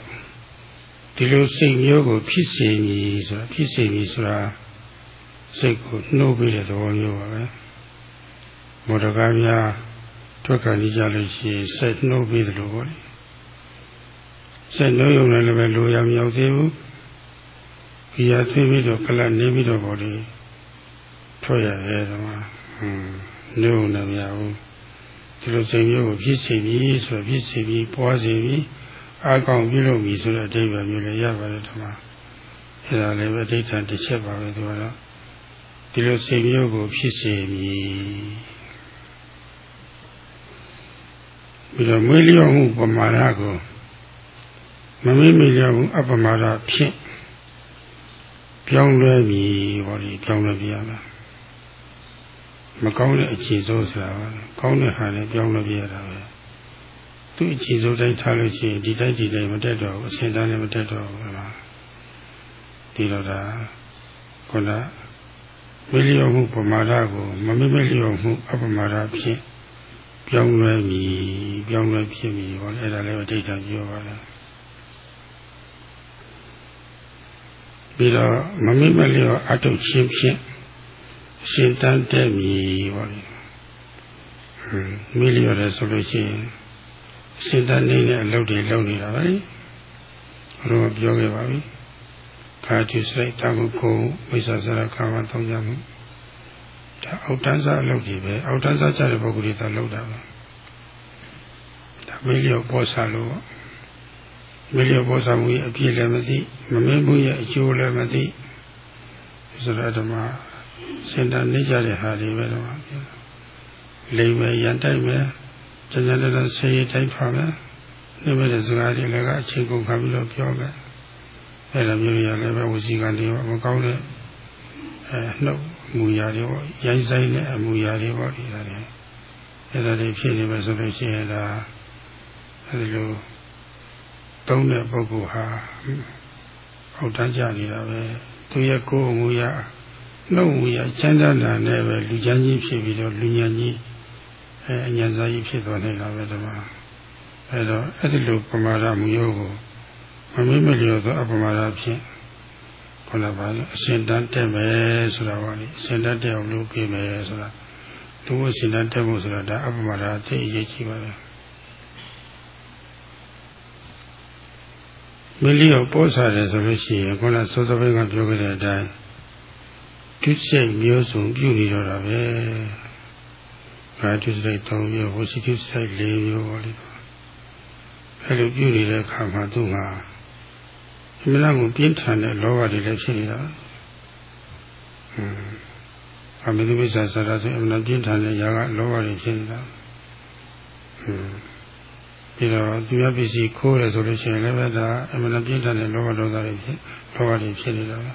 ဒီလိုစိတ်မျိုးကို ဖြစ်စေမည်ဆိုတာဖြစ်စေမည်ဆိုတာစိတ်ကိုနှိုးပေးတဲ့သဘောမျိုးပါပဲမောဒကားများထွက်ခံကြလို့ရှိရင်စိတ်နှိုးပေးတယ်လို့ပေါ့လေစိတ်နှိုးရုံနဲ့လည်းပဲလိုရမရောက်သေးဘူးဒီရသိပြီးတော့ကလတ်နေပြီးတော့ပေါ့လေထွက်ရတယ်တော့ဟွန်းနှိုးနေမရဘူးဒီလိုစိတ်မျိုးကိုဖြစ်စေပြီဆိုတော့ဖြစ်စေပြီပွားစေပြီ အကောင်ပြုလုပ်ပြီဆိုတဲ့အဓိပ္ပာယ်မျိုးလည်းရပါတယ်ဓမ္မအဲ့ဒါလည်းပဲအဋ္ဌံတစ်ချက်ပါပဲသူကတော့ဒီလိုစိတ်မျိုးကိုဖြစ်စေမည်ပြီးတော့မွေးလျော့မှုပမာဏကိုမမေ့မေ့လျော့မှုအပမာဒဖြင့်ပြောင်းလဲပြီဟောဒီပြောင်းလဲပြရလားမကောင်းတဲ့အခြေစိုးဆိုတာပါကောင်းတဲ့ဟာလည်းပြောင်းလဲပြရတာပဲ သူ့အခြေစိုးတိုင်းထားလို့ရှိရင်ဒီတိုင်းဒီတိုင်းမတက်တော့ဘူးအစင်တန်းလည်းမတက်တော့ဘူးလားဒီတော့ဒါခုနမလျော်မှုပမာဒကိုမမမလျော်မှုအပမာဒဖြင့်ပြောင်းလဲပြီပြောင်းလဲဖြစ်ပြီဟောအဲ့ဒါလည်းအဋ္ဌာပြောပါလားပြီးတော့မမိမလျော်အတုချင်းဖြင့်အရှင်တန်းတဲ့မြည်ဟောလေမိလျော်တယ်ဆိုလို့ရှိရင် အရှင်တန်းနေတဲ့အလုပ်တွေလုပ်နေတာပဲဘုရားပြောခဲ့ပါပြီခါကျစိတ်တမှုကိုဝိသဇရကာမသုံးကြမှုဒါအောက်တန်းစားအလုပ်ကြီးပဲအောက်တန်းစားကြတဲ့ပုဂ္ဂိုလ်တွေသာလုပ်တာပါဒါမိလျော်ပေါ်စားလို့မိလျော်ပေါ်စားမှုရဲ့အပြည့်လည်းမသိမမင်းမှုရဲ့အကျိုးလည်းမသိဆိုတော့ဓမ္မစင်တာနေကြတဲ့ဟာတွေပဲတော့လိမ်မယ်ရန်တိုက်မယ် ကျန်ကျန်တဲ့ဆေးရတိုင်းဖာမယ်နိမတဲ့စကားတွေလည်းကအချိန်ကုန်ခံပြီးတော့ပြောမယ်အဲ့လိုမျိုးရလည်းပဲဝစီကံတွေမကောင်းတဲ့အဲနှုတ်မူရာတွေပေါ့ရိုင်းဆိုင်တဲ့အမူအရာတွေပေါ့ဒီဒါတွေအဲ့ဒါတွေဖြစ်နေမယ်ဆိုလို့ရှိရင်ဒါအဲ့ဒီလိုသုံးတဲ့ပုဂ္ဂိုလ်ဟာဟောက်တန်းကြနေတာပဲသူရဲ့ကိုယ်အမူအရာနှုတ်မူရာချမ်းသာတာနဲ့ပဲလူချမ်းကြီးဖြစ်ပြီးတော့လူညာကြီး အဲအညာစာကြီးဖြစ်သွားနေတာပဲဒီမှာအဲ့တော့အဲ့ဒီလိုပမာဒမူရောကိုမမေ့မလျော်သောအပမာဒဖြင့်ခေါ်လာပါလို့အရှင်တန်းတက်မယ်ဆိုတာပါလေအရှင်တန်းတက်အောင်လုပ်ပြမယ်ဆိုတာလူဝရှင်တန်းတက်ဖို့ဆိုတာဒါအပမာဒအသိအရေးကြီးပါတယ်မလျော်ပို့စားတယ်ဆိုလို့ရှိရင်ခုနစောစောပိုင်းကပြောခဲ့တဲ့အတိုင်းဒုစိတ်မျိုးစုံပြုနေတော့တာပဲ ငါဒုစိတ်၃မျိုးဝစီဒုစိတ်၄မျိုးပါလိမ့်အဲ့လိုပြုနေတဲ့အခါမှာသူ့မှာအမှန်ကိုပြင်းထန်တဲ့လောဘတွေလည်းဖြစ်နေတာဟွန်းအမေသူမိစ္ဆာဆရာဆိုအမှန်ပြင်းထန်တဲ့ຢာကလောဘတွေဖြစ်နေတာဟွန်းပြီးတော့သူရပစ္စည်းခိုးတယ်ဆိုလို့ရှိရင်လည်းပဲဒါအမှန်ပြင်းထန်တဲ့လောဘဒေါသတွေဖြစ်လောဘတွေဖြစ်နေတာပဲ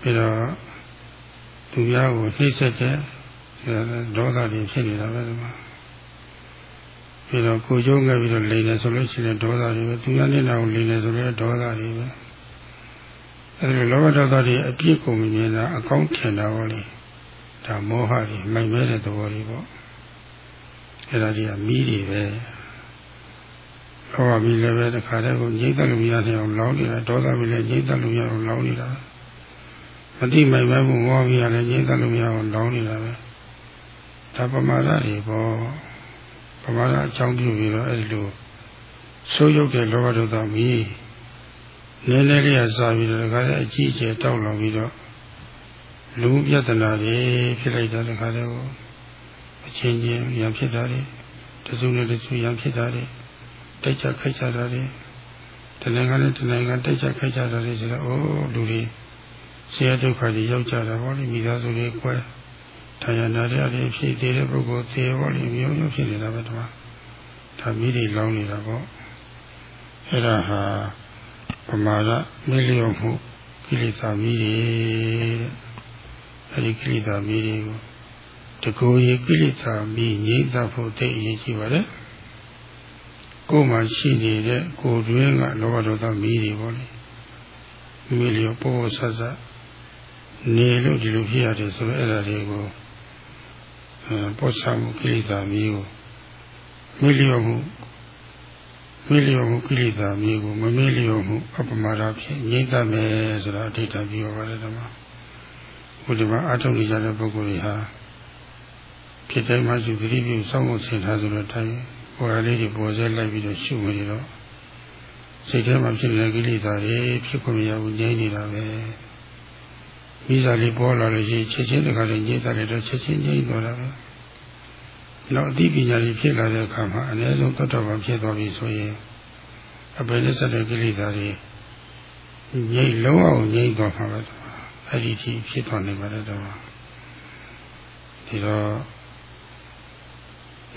ပြီးတော့ သူများကိုနှိမ့်ဆက်တဲ့ဒေါသတွေဖြစ်နေတာပဲဒီမှာပြီးတော့ကိုကျုံးခဲ့ပြီးတော့လိန်တယ်ဆိုလို့ရှိရင်ဒေါသတွေပဲသူများနေတာကိုလိန်တယ်ဆိုလည်းဒေါသတွေပဲအဲဒီလောဘဒေါသတွေအပြစ်ကိုမမြင်တာအကောင်းထင်တာပေါ့လေဒါမောဟတွေမိုက်မဲတဲ့သဘောတွေပေါ့အဲဒါကြီးကမီးတွေပဲလောဘမီးလည်းပဲတခါတည်းကိုငြိမ့်သက်လို့မရနိုင်အောင်လောင်းနေတာဒေါသမီးလည်းငြိမ့်သက်လို့မရအောင်လောင်းနေတာ မတိမိုက်မဲမှုမောဟမီးကလည်းငြိမ့်သက်လို့မရအောင်လောင်းနေတာပဲဒါပမာဒတွေပေါ့ပမာဒအကြောင်းပြုပြီးတော့အဲ့ဒီလိုဆိုးရုပ်တဲ့လောဘဒေါသမီးနည်းနည်းလေးကစားပြီးတော့ဒါကြတဲ့အကြီးအကျယ်တောက်လောင်ပြီးတော့လူပြဿနာတွေဖြစ်လိုက်တာဒါကြတဲ့ကိုအချင်းချင်းရံဖြစ်တာတွေတစုနဲ့တစုရံဖြစ်တာတွေတိုက်ကြခိုက်ကြတာတွေတနိုင်ငံနဲ့တနိုင်ငံတိုက်ကြခိုက်ကြတာတွေဆိုတော့အိုးလူတွေ ဆရာဒုက္ခတွေရောက်ကြတာဗောလေမိသားစုတွေကွဲထာယနာရတွေဖြစ်သေးတဲ့ပုဂ္ဂိုလ်သေဘောလေမျိုးမျိုးဖြစ်နေတာပဲဒီမှာဒါမိတွေလောင်းနေတာပေါ့အဲ့ဒါဟာပမာဒမေလျော့မှုကိလေသာမိတွေတဲ့အဲ့ဒီကိလေသာမိတွေကိုတကူရေကိလေသာမိငြိမ့်သဖို့သိအရေးကြီးပါတယ်ကိုယ်မှာရှိနေတဲ့ကိုယ်တွင်းကလောဘဒေါသမိတွေပေါ့လေမိလျော့ပို့ဆဆ နေလို့ဒီလိုဖြစ်ရတယ်ဆိုတော့အဲ့ဒါတွေကိုပောချမှုကိလေသာမျိုးကိုမေ့လျော့မှုမေ့လျော့မှုကိလေသာမျိုးကိုမမေ့လျော့မှုအပမာဒဖြင့်ငြိမ့်တတ်မယ်ဆိုတာအဋ္ဌာပြောပါတယ်ဓမ္မဘုရားမှာအထုံးနေကြတဲ့ပုဂ္ဂိုလ်တွေဟာဖြစ်တိုင်းမှရှိသတိပြုစောင့်ဖို့ဆင်ထားဆိုတော့တိုင်းပေါ်ရလေးတွေပေါ်ဆဲလိုက်ပြီးတော့ရှုနေတော့စိတ်ထဲမှာဖြစ်နေတဲ့ကိလေသာတွေဖြစ်ခွင့်မရဘူးငြိမ့်နေတာပဲ မိစားလေးပေါ်လာလို့ရှိရင်ချက်ချင်းတခါလေးညှိတာလည်းတော့ချက်ချင်းညှိသွားတာပဲနောက်အသိပညာကြီးဖြစ်လာတဲ့အခါမှာအ ਨੇ ဆုံးတတ်တော်ဘာဖြစ်သွားပြီဆိုရင်အပယ်နဲ့ဆက်တဲ့ကိလေသာတွေငြိမ့်လုံးအောင်ငြိမ့်သွားမှာပဲအဲ့ဒီကြီးဖြစ်သွားနေပါတယ်တော့ဒီတော့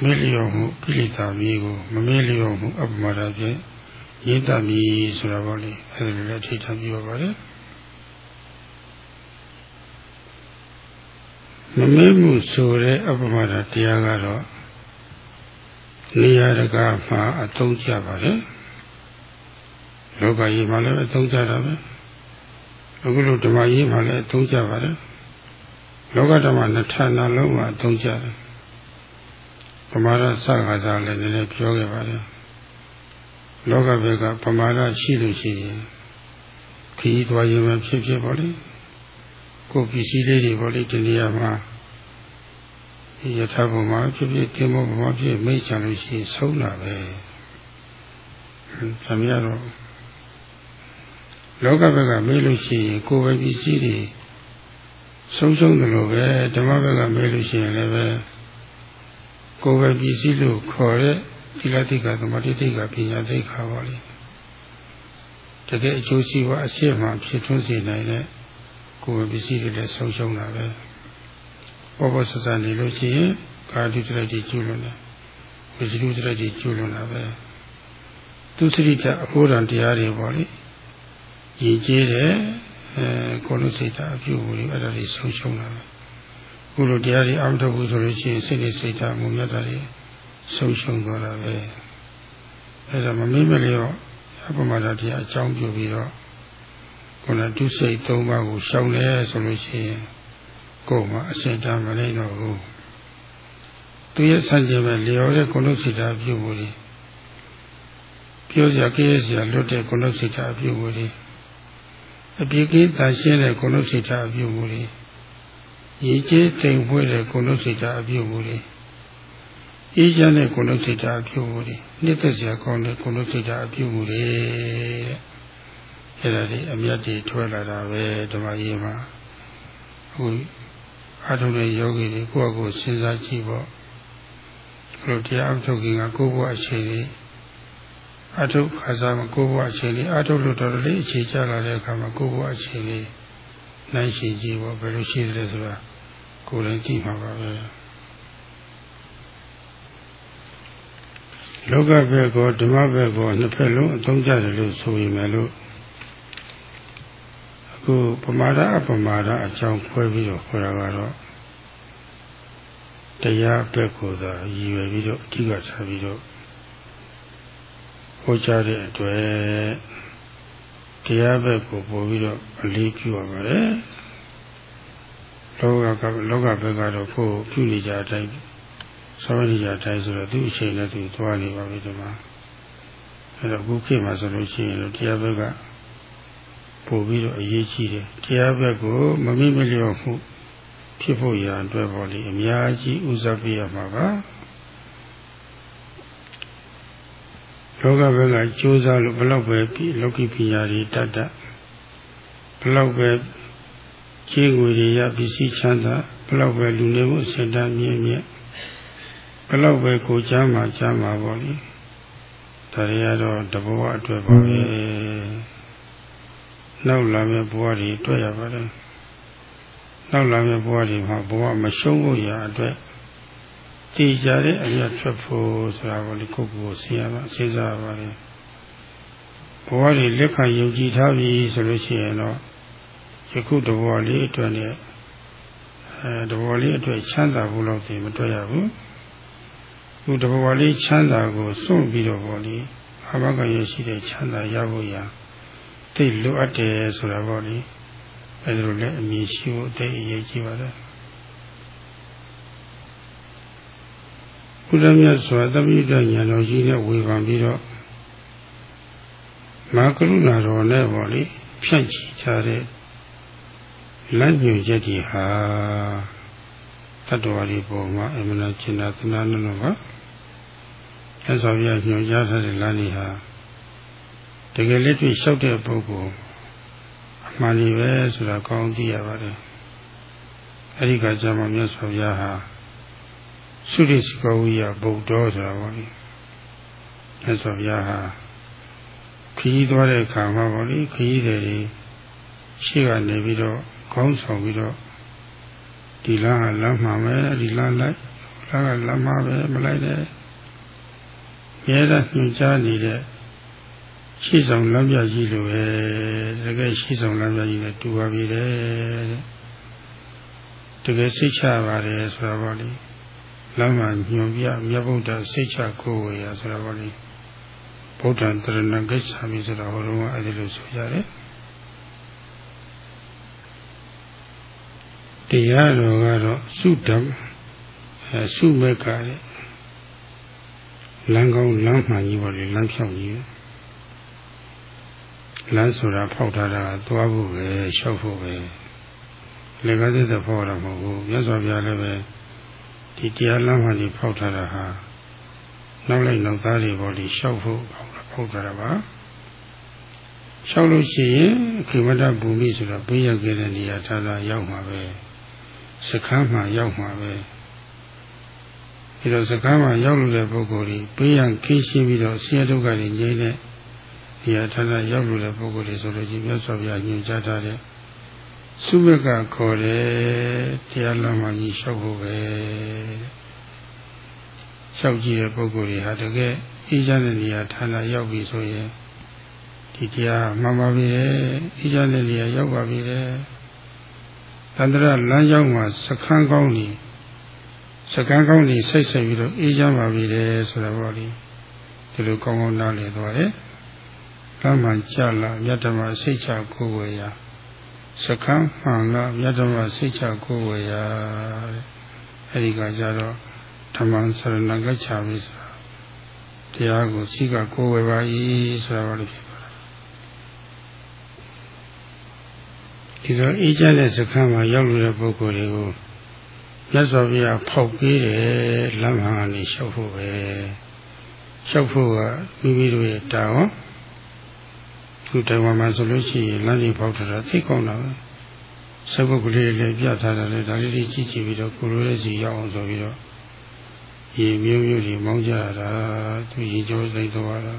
မေ့လျော့မှုကိလေသာမျိုးကိုမမေ့လျော့မှုအပမဒဖြင့်ရင်းတတ်ပြီဆိုတာပေါ့လေအဲ့ဒါလည်းထိထားပြီးပါပါတယ် မမေ့မှုဆိုတဲ့အပမဒတရားကတော့နေရာတကာမှာအသုံးချပါလေလောကကြီးမှာလည်းအသုံးချတာပဲအခုလိုဓမ္မကြီးမှာလည်းအသုံးချပါတယ်လောကဓမ္မနှစ်ဌာနလုံးမှာအသုံးချတယ်ပမာဒစကားစားလည်းနည်းနည်းပြောခဲ့ပါတယ်လောကဘက်ကပမာဒရှိလို့ရှိရင်ခီးသွားရင်ပဲဖြစ်ဖြစ်ပါလေကိုပစ္စည်းလေးတွေပေါ့လေဒီနေရာမှာ ယထာဘုံမှာဖြစ်ဖြစ်တင်မောဘုံမှာဖြစ်မိတ်ချလို့ရှိရင်ဆုံးတာပဲ။သမီးကတော့လောကဘက်ကမေးလို့ရှိရင်ကိုယ်ပဲပစ္စည်းတွေဆုံးရှုံးတယ်လို့ပဲဓမ္မဘက်ကမေးလို့ရှိရင်လည်းပဲကိုယ်ပဲပစ္စည်းလို့ခေါ်တဲ့သီလတိကသမတိတိကပညာတိကပါလေ။တကယ်အကျိုးရှိဖို့အရှိမှဖြစ်ထွန်းစေနိုင်တဲ့ကိုယ်ပစ္စည်းတွေလည်းဆုံးရှုံးတာပဲ ပေါ်ပေါ်ဆဆနေလို့ရှိရင်ကာတိတရတိကျူးလို့လည်းဝဝိသုတ္တရကြီးကျွလွန်တာပဲသူစရိတအဖို့တန်တရားတွေပေါ့လေရည်ကြီးတယ်အဲကိုလို့စိတ်ဓာတ်အပြုအမူတွေအဲ့ဒါတွေဆုံးရှုံးတာပဲခုလိုတရားတွေအမှတ်ထုတ်ဘူးဆိုလို့ရှိရင်စိတ်နဲ့စိတ်ဓာတ်မုံမြတ်တာတွေဆုံးရှုံးသွားတာပဲအဲ့ဒါမမိမလျော့အပမဒတရားအကြောင်းပြုပြီးတော့ခုနဒုစိတ်၃ပါးကိုရှောင်လဲဆိုလို့ရှိရင် ကိုယ်မှာအစင်တမ်းမနိုင်တော့ဘူးသူရဲ့ဆန့်ကျင်မဲ့လျော်တဲ့ကုလစိတ်ဓာတ်ပြုမှုတွေပြောစရာကြည့်စရာလွတ်တဲ့ကုလစိတ်ဓာတ်ပြုမှုတွေအပြည့်ကင်းတန်ရှင်းတဲ့ကုလစိတ်ဓာတ်ပြုမှုတွေရည်ကြီးတိမ်ဝှဲတဲ့ကုလစိတ်ဓာတ်ပြုမှုတွေအေးချမ်းတဲ့ကုလစိတ်ဓာတ်ပြုမှုတွေနှစ်သက်စရာကောင်းတဲ့ကုလစိတ်ဓာတ်ပြုမှုတွေတဲ့အဲ့ဒါဒီအမြတ်တွေထွက်လာတာပဲဓမ္မရေးမှာအခု အထုတဲ့ယောဂီတွေကိုယ့်အကိုစဉ်းစားကြည့်ပေါ့ဘုလိုတရားအထုတ်ခင်ကကိုယ့်ဘဝအခြေအနေအထုတ်ခါစားမှာကိုယ့်ဘဝအခြေအနေအထုတ်လို့တော်တော်လေးအခြေချလာတဲ့အခါမှာကိုယ့်ဘဝအခြေအနေနိုင်ရှိကြည့်ပေါ့ဘယ်လိုရှိတယ်ဆိုတာကိုယ်လည်းကြည့်မှာပါပဲလောကဘက်ကောဓမ္မဘက်ကောနှစ်ဖက်လုံးအသုံးကျတယ်လို့ဆိုရင်လည်းအ ခုပမာဒအပမာဒအကြောင်းခွဲပြီးတော့ခေါ်တာကတော့တရားဘက်ကိုသာရည်ရွယ်ပြီးတော့အဓိကထားပြီးတော့ဟောကြားတဲ့အတွက်တရားဘက်ကိုပို့ပြီးတော့အလေးပြုရပါတယ်လောကကလောကဘက်ကတော့ကိုယ်ပြုနေကြတဲ့အတိုင်းဆောရနေကြတဲ့အတိုင်းဆိုတော့သူ့အချိန်နဲ့သူသွားနေပါပြီဒီမှာအဲတော့အခုခေတ်မှာဆိုလို့ရှိရင်တရားဘက်က ပို့ပြီးတော့အရေးကြီးတယ်တရားဘက်ကိုမမိမလျော့မှုဖြစ်ဖို့ရာအတွက်ပေါ့လေအများကြီးဥစားပေးရမှာပါလောကဘက်ကကြိုးစားလို့ဘလောက်ပဲပြီးလောကီပညာတွေတတ်တတ်ဘလောက်ပဲခြေငွေတွေရပစ္စည်းချမ်းသာဘလောက်ပဲလူနေမှုစင်တမ်းမြင့်မြင့်ဘလောက်ပဲကိုချမ်းမှာချမ်းမှာပေါ့လေဒါတွေကတော့တဘောအတွက်ပါပဲ နောက်လာမယ့်ဘဝတွေတွေ့ရပါတယ်နောက်လာမယ့်ဘဝတွေမှာဘဝမရှုံးဖို့ရာအတွက်တည်ကြတဲ့အရာထွက်ဖို့ဆိုတာကိုလေကိုယ့်ကိုယ်ဆရာပါစဉ်းစားပါလေဘဝတွေလက်ခံယုံကြည်ထားပြီဆိုလို့ရှိရင်တော့ယခုတဘဝလေးအတွက်နဲ့အဲတဘဝလေးအတွက်ချမ်းသာဖို့လို့ဒီမတွေ့ရဘူးခုတဘဝလေးချမ်းသာကိုစွန့်ပြီးတော့ပေါ့လေအဘကရရှိတဲ့ချမ်းသာရဖို့ရာ သိလိုအပ်တယ်ဆိုတာပေါ့လေအဲဒါလိုလည်းအမြင်ရှိဖို့အသိအရေးကြီးပါတယ်ဘုရားမြတ်စွာသမီးတော်ညာတော်ကြီးနဲ့ဝေဖန်ပြီးတော့မာကရုဏာတော်နဲ့ပေါ့လေဖြန့်ချီကြတဲ့လက်ညွှန်ချက်ကြီးဟာတတ္တဝါတွေပေါ်မှာအမှန်ကျင်နာသနာနုပါဆက်ဆောင်ရညွှန်ကြားထားတဲ့လမ်းကြီးဟာ တကယ်လက်တွေ့လျှောက်တဲ့ပုဂ္ဂိုလ်အမှန်ကြီးပဲဆိုတာကောင်းသိရပါတယ်အဲဒီကကြမှာမြတ်စွာဘုရားဟာသုရိစကဝိယဗုဒ္ဓဆိုတာပေါ့လေမြတ်စွာဘုရားဟာခရီးသွားတဲ့အခါမှာပေါ့လေခရီးတယ်တွေရှေ့ကနေပြီးတော့ခေါင်းဆောင်ပြီးတော့ဒီလမ်းကလမ်းမှမယ်ဒီလမ်းလိုက်လမ်းကလမ်းမှပဲမလိုက်နဲ့ရဲတာညွှန်ကြားနေတဲ့ ရှေ့ဆောင်လမ်းပြကြီးလိုပဲတကယ်ရှေ့ဆောင်လမ်းပြကြီးနဲ့တူပါပြီတဲ့တကယ်စိတ်ချပါတယ်ဆိုတာပေါ့လေလမ်းမှာညွန်ပြမြတ်ဗုဒ္ဓစိတ်ချကိုယ်ဝေရဆိုတာပေါ့လေဗုဒ္ဓံတရဏဂိစ္ဆာမိဆိုတာဟောတော့အဲ့ဒီလိုဆိုကြတယ်တရားတော်ကတော့စုတံအဲစုမက်ကတဲ့လမ်းကောင်းလမ်းမှန်ကြီးပေါ့လေလမ်းဖြောင်းကြီး လမ်းဆိုတာဖောက်ထားတာသွားဖို့ပဲလျှောက်ဖို့ပဲလေကားစစ်တဲ့ဖောက်တာမဟုတ်ဘူးမြတ်စွာဘုရားလည်းပဲဒီတရားလမ်းမှန်ကြီးဖောက်ထားတာဟာနောက်လိုက်နောက်သားတွေပေါ့လေလျှောက်ဖို့ဖောက်ထားတာပါလျှောက်လို့ရှိရင်ခိမတဘူမိဆိုတာပေးရခဲ့တဲ့နေရာထားတာရောက်မှာပဲစခန်းမှာရောက်မှာပဲဒီတော့စကားမှာရောက်လို့တဲ့ပုဂ္ဂိုလ်ကြီးပေးရန်ခင်းရှင်းပြီးတော့ဆင်းရဲဒုက္ခတွေငြိမ်းတဲ့ ဒီဟာဌာနရောက်လို့တဲ့ပုဂ္ဂိုလ်တွေဆိုလို့ကြီးမြတ်စွာဘုရားညွှန်ကြားထားတဲ့သုဘကခေါ်တယ်တရားလမ်းမှာကြီးလျှောက်ဖို့ပဲလျှောက်ကြည့်တဲ့ပုဂ္ဂိုလ်တွေဟာတကယ်အေးချမ်းတဲ့နေရာဌာနရောက်ပြီဆိုရင်ဒီတရားမှန်ပါပြီလေအေးချမ်းတဲ့နေရာရောက်ပါပြီလေတန္တရလမ်းကြောင်းမှာစခန်းကောင်းနေစကန်းကောင်းနေစိတ်ဆက်ပြီးတော့အေးချမ်းပါပြီလေဆိုတော့ဗောလေဒီလိုကောင်းကောင်းနားလည်သွားတယ် လမ်းမှကြလာမြတ်ဓမ္မစိတ်ချကိုယ်ဝေရာစခန်းမှန်လာမြတ်ဓမ္မစိတ်ချကိုယ်ဝေရာတဲ့အဲဒီကကြတော့ဓမ္မစရဏဂัจฉာမိဆိုတာတရားကိုရှိကကိုယ်ဝေပါ၏ဆိုတာဘာလို့ဖြစ်သွားတာဒီတော့အေးချမ်းတဲ့စခန်းမှာရောက်လို့တဲ့ပုဂ္ဂိုလ်တွေကိုမြတ်စွာဘုရားဖောက်ပေးတယ်လမ်းမှန်ကနေလျှောက်ဖို့ပဲလျှောက်ဖို့ကမိမိတို့ရဲ့တာဝန် ခုတိုင်ဝမ်မှာဆိုလို့ရှိရင်လမ်းကြီးဖောက်ထားတာသိကောင်းတာပဲစပုတ်ကလေးလည်းပြထားတာလေဒါလေးကြီးကြည့်ကြည့်ပြီးတော့ကိုလိုရဲ့စီရောက်အောင်ဆိုပြီးတော့ရေမျိုးမျိုးတွေမောင်းကြတာသူရေကြောစိတ်သွားတာ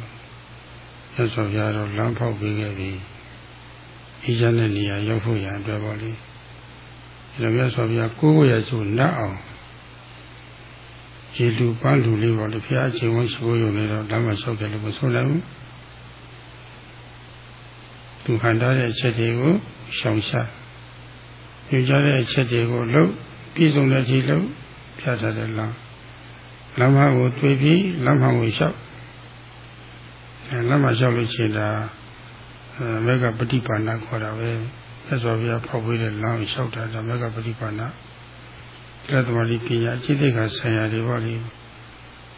ရသော်ပြတော့လမ်းဖောက်ပေးခဲ့ပြီအေးချမ်းတဲ့နေရာရောက်ဖို့ရန်အတွက်ပေါ့လေဒါပြဆိုပြကိုယ်ကိုယ်ရဆိုနတ်အောင်ရေလူပန်းလူလေးပေါ့လေဖျားအချိန်ဝန်းရှိဖို့ရုံနဲ့တော့လမ်းမှာလျှောက်တယ်လို့မဆိုနိုင်ဘူး သူဟန်ထားတဲ့အချက်တွေကိုရှောင်ရှားညွှန်ကြားတဲ့အချက်တွေကိုလုပ်ပြည်စုံတဲ့အထိလုပ်ပြထားတဲ့လမ်းလမ်းမကိုတွေ့ပြီးလမ်းမကိုလျှောက်အဲလမ်းမလျှောက်လို့ရှိရင်ဒါမေကပฏิပါဏခေါ်တာပဲသက်စွာဘုရားဖောက်ပေးတဲ့လမ်းကိုလျှောက်တာဒါမေကပฏิပါဏသရသမารီပညာအကျင့်တွေကဆံရတွေပေါ့လေ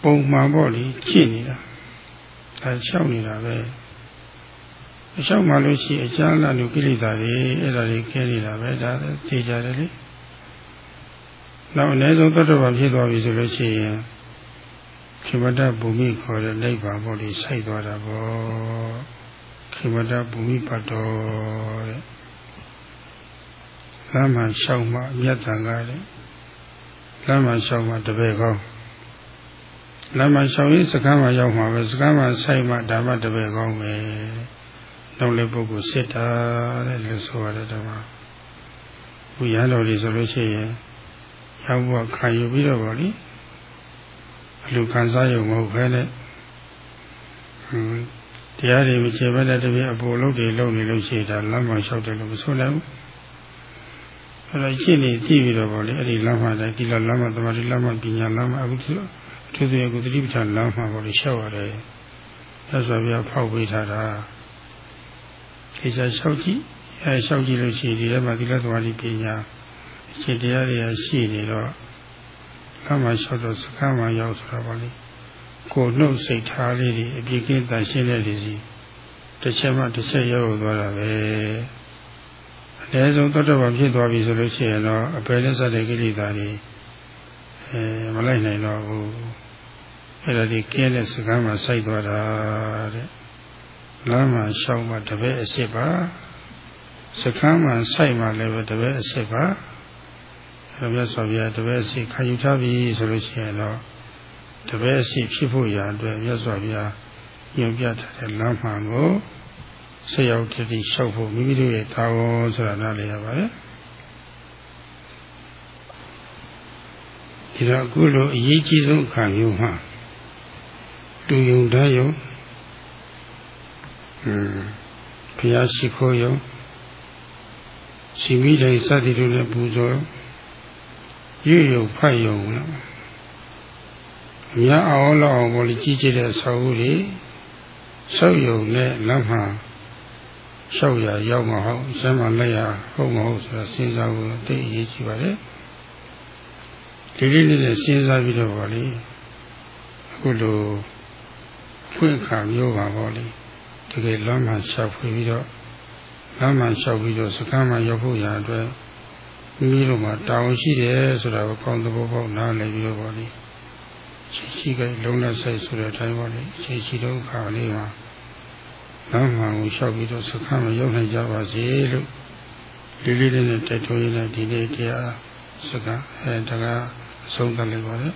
ပုံမှန်ပေါ့လေကြည့်နေတာအဲလျှောက်နေတာပဲ အလျှောက်မှလို့ရှိအကျမ်းလာလို့ကိလေသာတွေအဲ့ဒါတွေကဲနေတာပဲဒါသိကြတယ်လေနောက်အနည်းဆုံးသတ္တဝါဖြစ်သွားပြီဆိုလို့ရှိရင်ခိမတဘူမိခေါ်တဲ့နိဗ္ဗာန်ပေါ့လေစိုက်သွားတာပေါ့ခိမတဘူမိပတ်တော်တဲ့လမ်းမှလျှောက်မှမြတ်တန်ကားတဲ့လမ်းမှလျှောက်မှတပည့်ကောင်းလမ်းမှလျှောက်ရင်စကားမှရောက်မှာပဲစကားမှစိုက်မှဒါမှတပည့်ကောင်းပဲ နောက်လည်းပုဂ္ဂိုလ်စစ်တာတဲ့လို့ဆိုရတယ်ဓမ္မဘုရားတော်ကြီးဆိုလို့ရှိရင်ရောက်ဘုခံယူပြီးတော့ဗောလေအလူခံစားရုံမဟုတ်ဘဲနဲ့တရားတွေမချေဘဲနဲ့တပည့်အပေါ်လုံးတွေလုံးနေလို့ရှိတာလမ်းမှလျှောက်တယ်လို့မဆိုနိုင်ဘူးအဲ့တော့ရှင်းနေကြည့်ပြီးတော့ဗောလေအဲ့ဒီလမ်းမှတိုင်းဒီလလမ်းမှသမာဓိလမ်းမှပညာလမ်းမှအခုအထူးသဖြင့်အခုတတိပဋ္ဌာန်လမ်းမှဗောလေလျှောက်ရတယ်ဆက်စွာပြဖောက်ပေးထားတာ ခေချာလျှောက်ကြည့်အဲလျှောက်ကြည့်လို့ရှိရင်ဒီထဲမှာဒီလသမာဓိပညာအခြေတရားတွေရှိနေတော့ကမှလျှောက်တော့စကားမှရောက်ဆိုတာပါလေကိုနှုတ်စိတ်ထားလေးတွေအပြည့်ကင်းတန်ရှင်းတဲ့ဒီစီတစ်ချက်မှတစ်ချက်ရောက်သွားတာပဲအနည်းဆုံးတတ္တဝါဖြစ်သွားပြီဆိုလို့ရှိရင်တော့အပေနဲ့စတဲ့ကိလေသာတွေအဲမလိုက်နိုင်တော့ဘူးအဲ့ဒါဒီကင်းတဲ့စကားမှစိုက်သွားတာတဲ့ လမ်းမှာရှောင်းမှတပည့်အစ်စ်ပါစခန်းမှာစိုက်မှလည်းပဲတပည့်အစ်စ်ပါအဲမြတ်စွာဘုရားတပည့်အစ်စ်ခံယူထားပြီဆိုလို့ရှိရင်တော့တပည့်အစ်စ်ဖြစ်ဖို့ရာအတွက်မြတ်စွာဘုရားညွှန်ပြထားတဲ့လမ်းမှန်ကိုဆက်ရောက်တည်လျှောက်ဖို့မိမိတို့ရဲ့တာဝန်ဆိုတာနားလည်ရပါတယ်ဒီတော့အခုလိုအရေးကြီးဆုံးအခါမျိုးမှာတူယုံတန်းယုံ ဘုရားရှိခိုးယုံစီမိတိုင်းစသည်တို့နဲ့ပူဇော်ရွယုံဖတ်ယုံလားအများအောင်လောက်အောင်ဘောလိကြီးကျတဲ့ဆောက်ဦးတွေဆောက်ယုံနဲ့လမ်းမှာလျှောက်ရရောက်မဟုတ်ဆမ်းမလက်ရဟုတ်မဟုတ်ဆိုတာစဉ်းစားဖို့တိတ်အရေးကြီးပါတယ်ဒီလေးလေးနဲ့စဉ်းစားပြီးတော့ဗောလေအခုလိုဖွင့်ခါမျိုးပါဗောလေ တကယ်လမ်းမှလျှောက်ဖွေပြီးတော့လမ်းမှလျှောက်ပြီးတော့စကားမှရောက်ဖို့ရာအတွက်မိမိတို့မှာတာဝန်ရှိတယ်ဆိုတာကိုကောင်းသဘောပေါက်နားလည်ပြီးတော့ဗောလေရှိရှိကလုံးနဲ့ဆိုင်ဆိုတဲ့အတိုင်းဗောလေရှိရှိတော့ခါလေးမှာလမ်းမှကိုလျှောက်ပြီးတော့စကားမှရောက်နိုင်ကြပါစေလို့လေးလေးလေးနဲ့တိုက်တွန်းရင်းနဲ့ဒီနေ့တရားစကားအဲတကားအဆုံးသတ်လိုက်ပါလေ